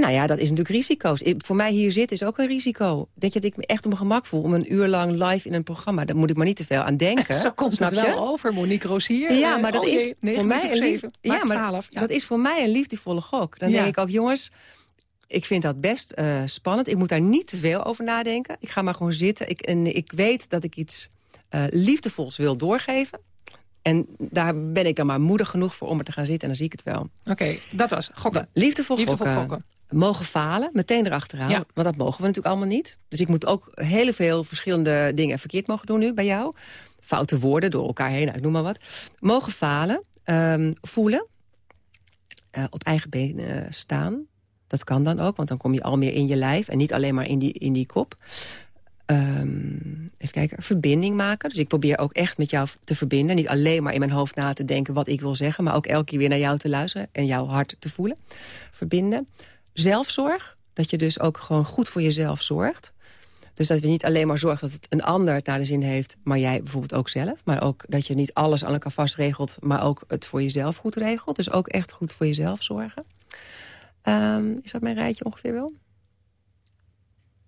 Nou ja, dat is natuurlijk risico's. voor mij hier zitten is ook een risico. Denk je dat ik me echt op mijn gemak voel om een uur lang live in een programma? Daar moet ik maar niet te veel aan denken. Zo komt het wel over, Monique Rosier. Ja, maar dat oh, is voor mij een ja, maar 12, ja. dat is voor mij een liefdevolle gok. Dan denk ik ook, jongens, ik vind dat best uh, spannend. Ik moet daar niet te veel over nadenken. Ik ga maar gewoon zitten. Ik, en ik weet dat ik iets uh, liefdevols wil doorgeven. En daar ben ik dan maar moedig genoeg voor om er te gaan zitten. En dan zie ik het wel. Oké, dat was gokken. Liefdevol, liefdevol gokken. gokken mogen falen, meteen erachteraan. Ja. Want dat mogen we natuurlijk allemaal niet. Dus ik moet ook heel veel verschillende dingen verkeerd mogen doen nu bij jou. Foute woorden door elkaar heen, nou, ik noem maar wat. Mogen falen, um, voelen, uh, op eigen benen staan. Dat kan dan ook, want dan kom je al meer in je lijf... en niet alleen maar in die, in die kop. Um, even kijken, verbinding maken. Dus ik probeer ook echt met jou te verbinden. Niet alleen maar in mijn hoofd na te denken wat ik wil zeggen... maar ook elke keer weer naar jou te luisteren en jouw hart te voelen. Verbinden zelfzorg. Dat je dus ook gewoon goed voor jezelf zorgt. Dus dat je niet alleen maar zorgt dat het een ander het naar de zin heeft... maar jij bijvoorbeeld ook zelf. Maar ook dat je niet alles aan elkaar vastregelt... maar ook het voor jezelf goed regelt. Dus ook echt goed voor jezelf zorgen. Um, is dat mijn rijtje ongeveer wel?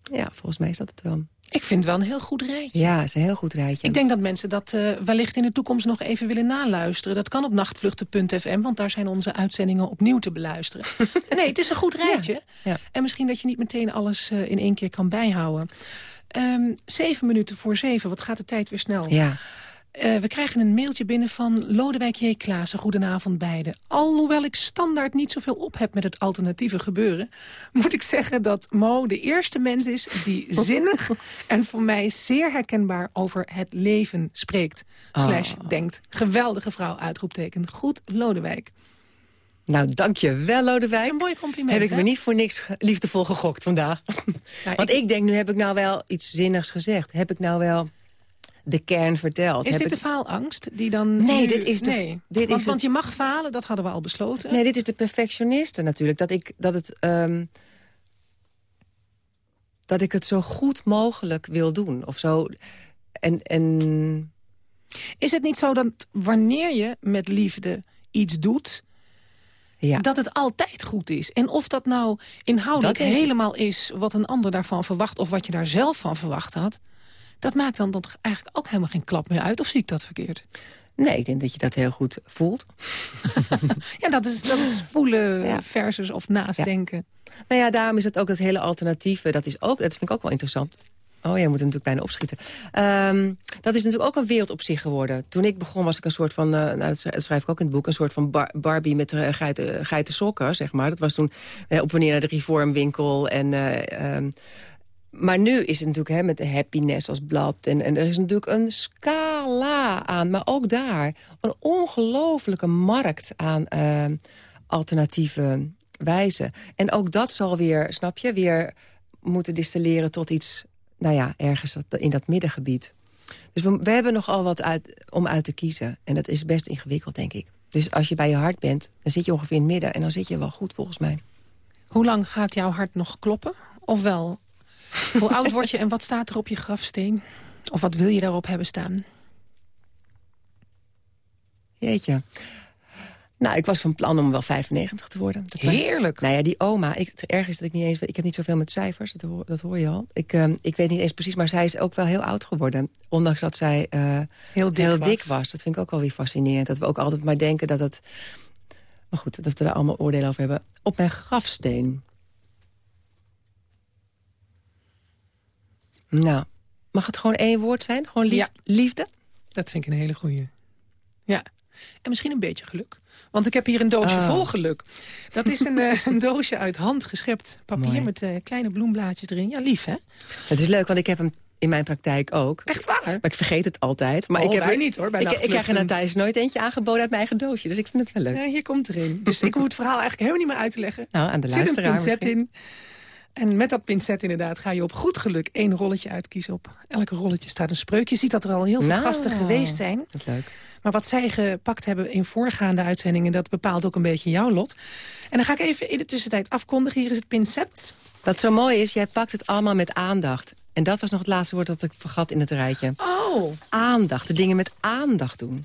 Ja, volgens mij is dat het wel. Ik vind het wel een heel goed rijtje. Ja, het is een heel goed rijtje. Ik denk dat mensen dat uh, wellicht in de toekomst nog even willen naluisteren. Dat kan op nachtvluchten.fm, want daar zijn onze uitzendingen opnieuw te beluisteren. nee, het is een goed rijtje. Ja, En misschien dat je niet meteen alles uh, in één keer kan bijhouden. Um, zeven minuten voor zeven, wat gaat de tijd weer snel. Ja. Uh, we krijgen een mailtje binnen van Lodewijk J. Klaassen. Goedenavond beiden. Alhoewel ik standaard niet zoveel op heb met het alternatieve gebeuren... moet ik zeggen dat Mo de eerste mens is die zinnig... en voor mij zeer herkenbaar over het leven spreekt. Oh. Slash denkt. Geweldige vrouw, uitroepteken. Goed, Lodewijk. Nou, dank je wel, Lodewijk. Dat is een mooi compliment, Heb ik me niet voor niks liefdevol gegokt vandaag. Nou, Want ik... ik denk, nu heb ik nou wel iets zinnigs gezegd. Heb ik nou wel de kern verteld. Is dit de faalangst die dan... Nee, dit is de... Nee. Dit want, is want je mag falen, dat hadden we al besloten. Nee, dit is de perfectioniste natuurlijk. Dat ik, dat het, um, dat ik het zo goed mogelijk wil doen. Of zo... En, en... Is het niet zo dat wanneer je met liefde iets doet... Ja. dat het altijd goed is. En of dat nou inhoudelijk helemaal is wat een ander daarvan verwacht... of wat je daar zelf van verwacht had... Dat maakt dan toch eigenlijk ook helemaal geen klap meer uit? Of zie ik dat verkeerd? Nee, ik denk dat je dat heel goed voelt. ja, dat is, dat is voelen versus of naast denken. Nou ja, daarom is het ook dat hele alternatieve. Dat, is ook, dat vind ik ook wel interessant. Oh, jij moet natuurlijk bijna opschieten. Ehm, dat is natuurlijk ook een wereld op zich geworden. Toen ik begon was ik een soort van, uh, nou, dat schrijf ik ook in het boek... een soort van Barbie met uh, geiten, geiten sokken, zeg maar. Dat was toen uh, op wanneer naar de reformwinkel. En, um, maar nu is het natuurlijk hè, met de happiness als blad. En, en er is natuurlijk een scala aan. Maar ook daar een ongelofelijke markt aan ehm, alternatieve wijzen. En ook dat zal weer, snap je, weer moeten distilleren tot iets nou ja, ergens in dat middengebied. Dus we, we hebben nogal wat uit, om uit te kiezen. En dat is best ingewikkeld, denk ik. Dus als je bij je hart bent, dan zit je ongeveer in het midden. En dan zit je wel goed, volgens mij. Hoe lang gaat jouw hart nog kloppen? Ofwel, hoe oud word je en wat staat er op je grafsteen? Of wat wil je daarop hebben staan? Jeetje. Nou, ik was van plan om wel 95 te worden. Dat Heerlijk. nou ja, die oma. Ik, het erg is dat ik niet eens... Ik heb niet zoveel met cijfers, dat hoor, dat hoor je al. Ik, uh, ik weet niet eens precies, maar zij is ook wel heel oud geworden. Ondanks dat zij uh, heel, dik, heel was. dik, was. Dat vind ik ook wel weer fascinerend. Dat we ook altijd maar denken dat het... Maar goed, dat we daar allemaal oordelen over hebben. Op mijn grafsteen. Nou, mag het gewoon één woord zijn? Gewoon lief, ja. liefde? Dat vind ik een hele goeie. Ja. En misschien een beetje geluk. Want ik heb hier een doosje oh. vol geluk. Dat is een, uh, een doosje uit hand geschept papier Mooi. met uh, kleine bloemblaadjes erin. Ja, lief hè? Het is leuk, want ik heb hem in mijn praktijk ook. Echt waar? Maar ik vergeet het altijd. Maar oh, ik heb er niet hoor. Bij ik, ik krijg er thuis nooit eentje aangeboden uit mijn eigen doosje. Dus ik vind het wel leuk. Ja, hier komt erin. Dus ik hoef het verhaal eigenlijk helemaal niet meer uit te leggen. Nou, aan de Zit luisteraar een pincet in. En met dat pincet inderdaad ga je op goed geluk één rolletje uitkiezen. Op elke rolletje staat een spreuk. Je ziet dat er al heel veel nou, gasten geweest zijn. Dat is leuk. Maar wat zij gepakt hebben in voorgaande uitzendingen... dat bepaalt ook een beetje jouw lot. En dan ga ik even in de tussentijd afkondigen. Hier is het pincet. Wat zo mooi is, jij pakt het allemaal met aandacht. En dat was nog het laatste woord dat ik vergat in het rijtje. Oh. Aandacht, de dingen met aandacht doen.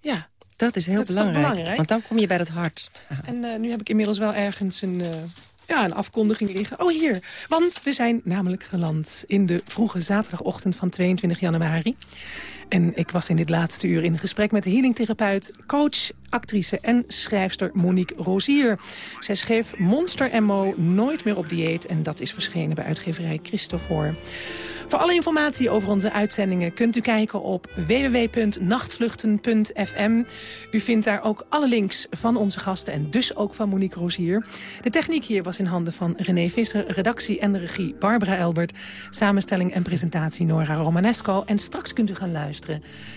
Ja. Dat is heel dat belangrijk, is belangrijk, want dan kom je bij het hart. En uh, nu heb ik inmiddels wel ergens een... Uh ja, een afkondiging liggen. Oh, hier. Want we zijn namelijk geland in de vroege zaterdagochtend van 22 januari. En ik was in dit laatste uur in gesprek met de healingtherapeut, coach, actrice en schrijfster Monique Rozier. Zij schreef Monster Mo Nooit meer op dieet en dat is verschenen bij uitgeverij Christofor. Voor alle informatie over onze uitzendingen kunt u kijken op www.nachtvluchten.fm. U vindt daar ook alle links van onze gasten en dus ook van Monique Rozier. De techniek hier was in handen van René Visser, redactie en regie Barbara Elbert, samenstelling en presentatie Nora Romanesco. En straks kunt u gaan luisteren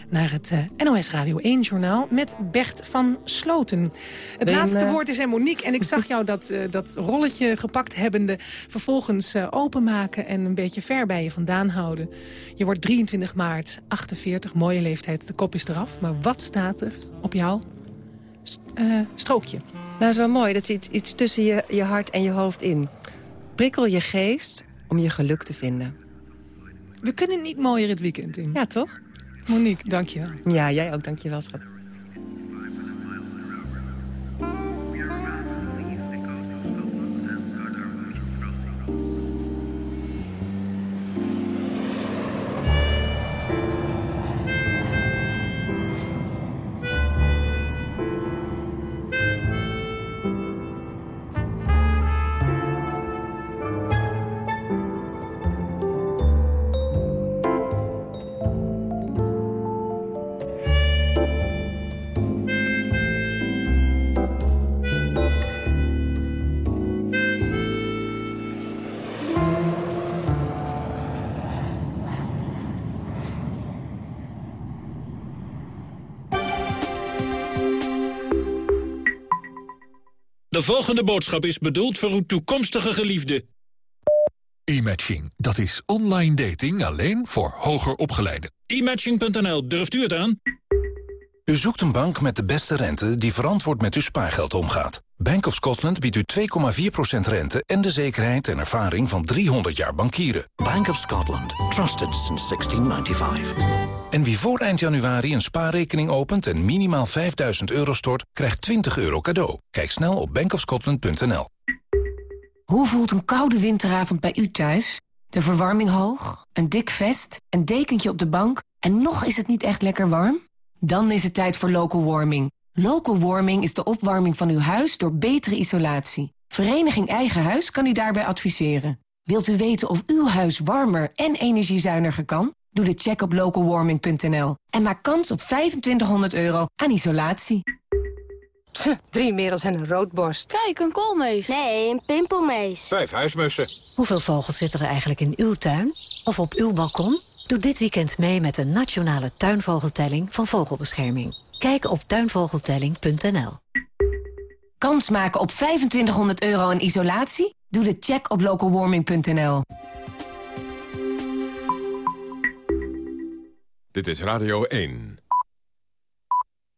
naar het uh, NOS Radio 1-journaal met Bert van Sloten. Het Ben, laatste uh... woord is aan Monique en ik zag jou dat, uh, dat rolletje gepakt hebbende vervolgens openmaken en een beetje ver bij je vandaan houden. Je wordt 23 maart, 48, mooie leeftijd. De kop is eraf. Maar wat staat er op jouw st uh, strookje? Nou, dat is wel mooi. Dat iets, iets tussen je, je hart en je hoofd in. Prikkel je geest om je geluk te vinden. We kunnen niet mooier het weekend in. Ja, toch? Monique, dank je wel. Ja, jij ook. Dank je wel, schat. De volgende boodschap is bedoeld voor uw toekomstige geliefde. E-matching, dat is online dating alleen voor hoger opgeleiden. E-matching.nl, durft u het aan? U zoekt een bank met de beste rente die verantwoord met uw spaargeld omgaat. Bank of Scotland biedt u 2,4% rente en de zekerheid en ervaring van 300 jaar bankieren. Bank of Scotland. Trusted since 1695. En wie voor eind januari een spaarrekening opent en minimaal 5000 euro stort, krijgt 20 euro cadeau. Kijk snel op bankofscotland.nl. Hoe voelt een koude winteravond bij u thuis? De verwarming hoog, een dik vest, een dekentje op de bank... en nog is het niet echt lekker warm? Dan is het tijd voor local warming. Local warming is de opwarming van uw huis door betere isolatie. Vereniging Eigen Huis kan u daarbij adviseren. Wilt u weten of uw huis warmer en energiezuiniger kan? Doe de check op localwarming.nl en maak kans op 2500 euro aan isolatie. Drie merels en een roodborst. Kijk, een koolmees. Nee, een pimpelmees. Vijf huismussen. Hoeveel vogels zitten er eigenlijk in uw tuin? Of op uw balkon? Doe dit weekend mee met de nationale tuinvogeltelling van Vogelbescherming. Kijk op tuinvogeltelling.nl. Kans maken op 2500 euro aan isolatie? Doe de check op localwarming.nl. Dit is Radio 1.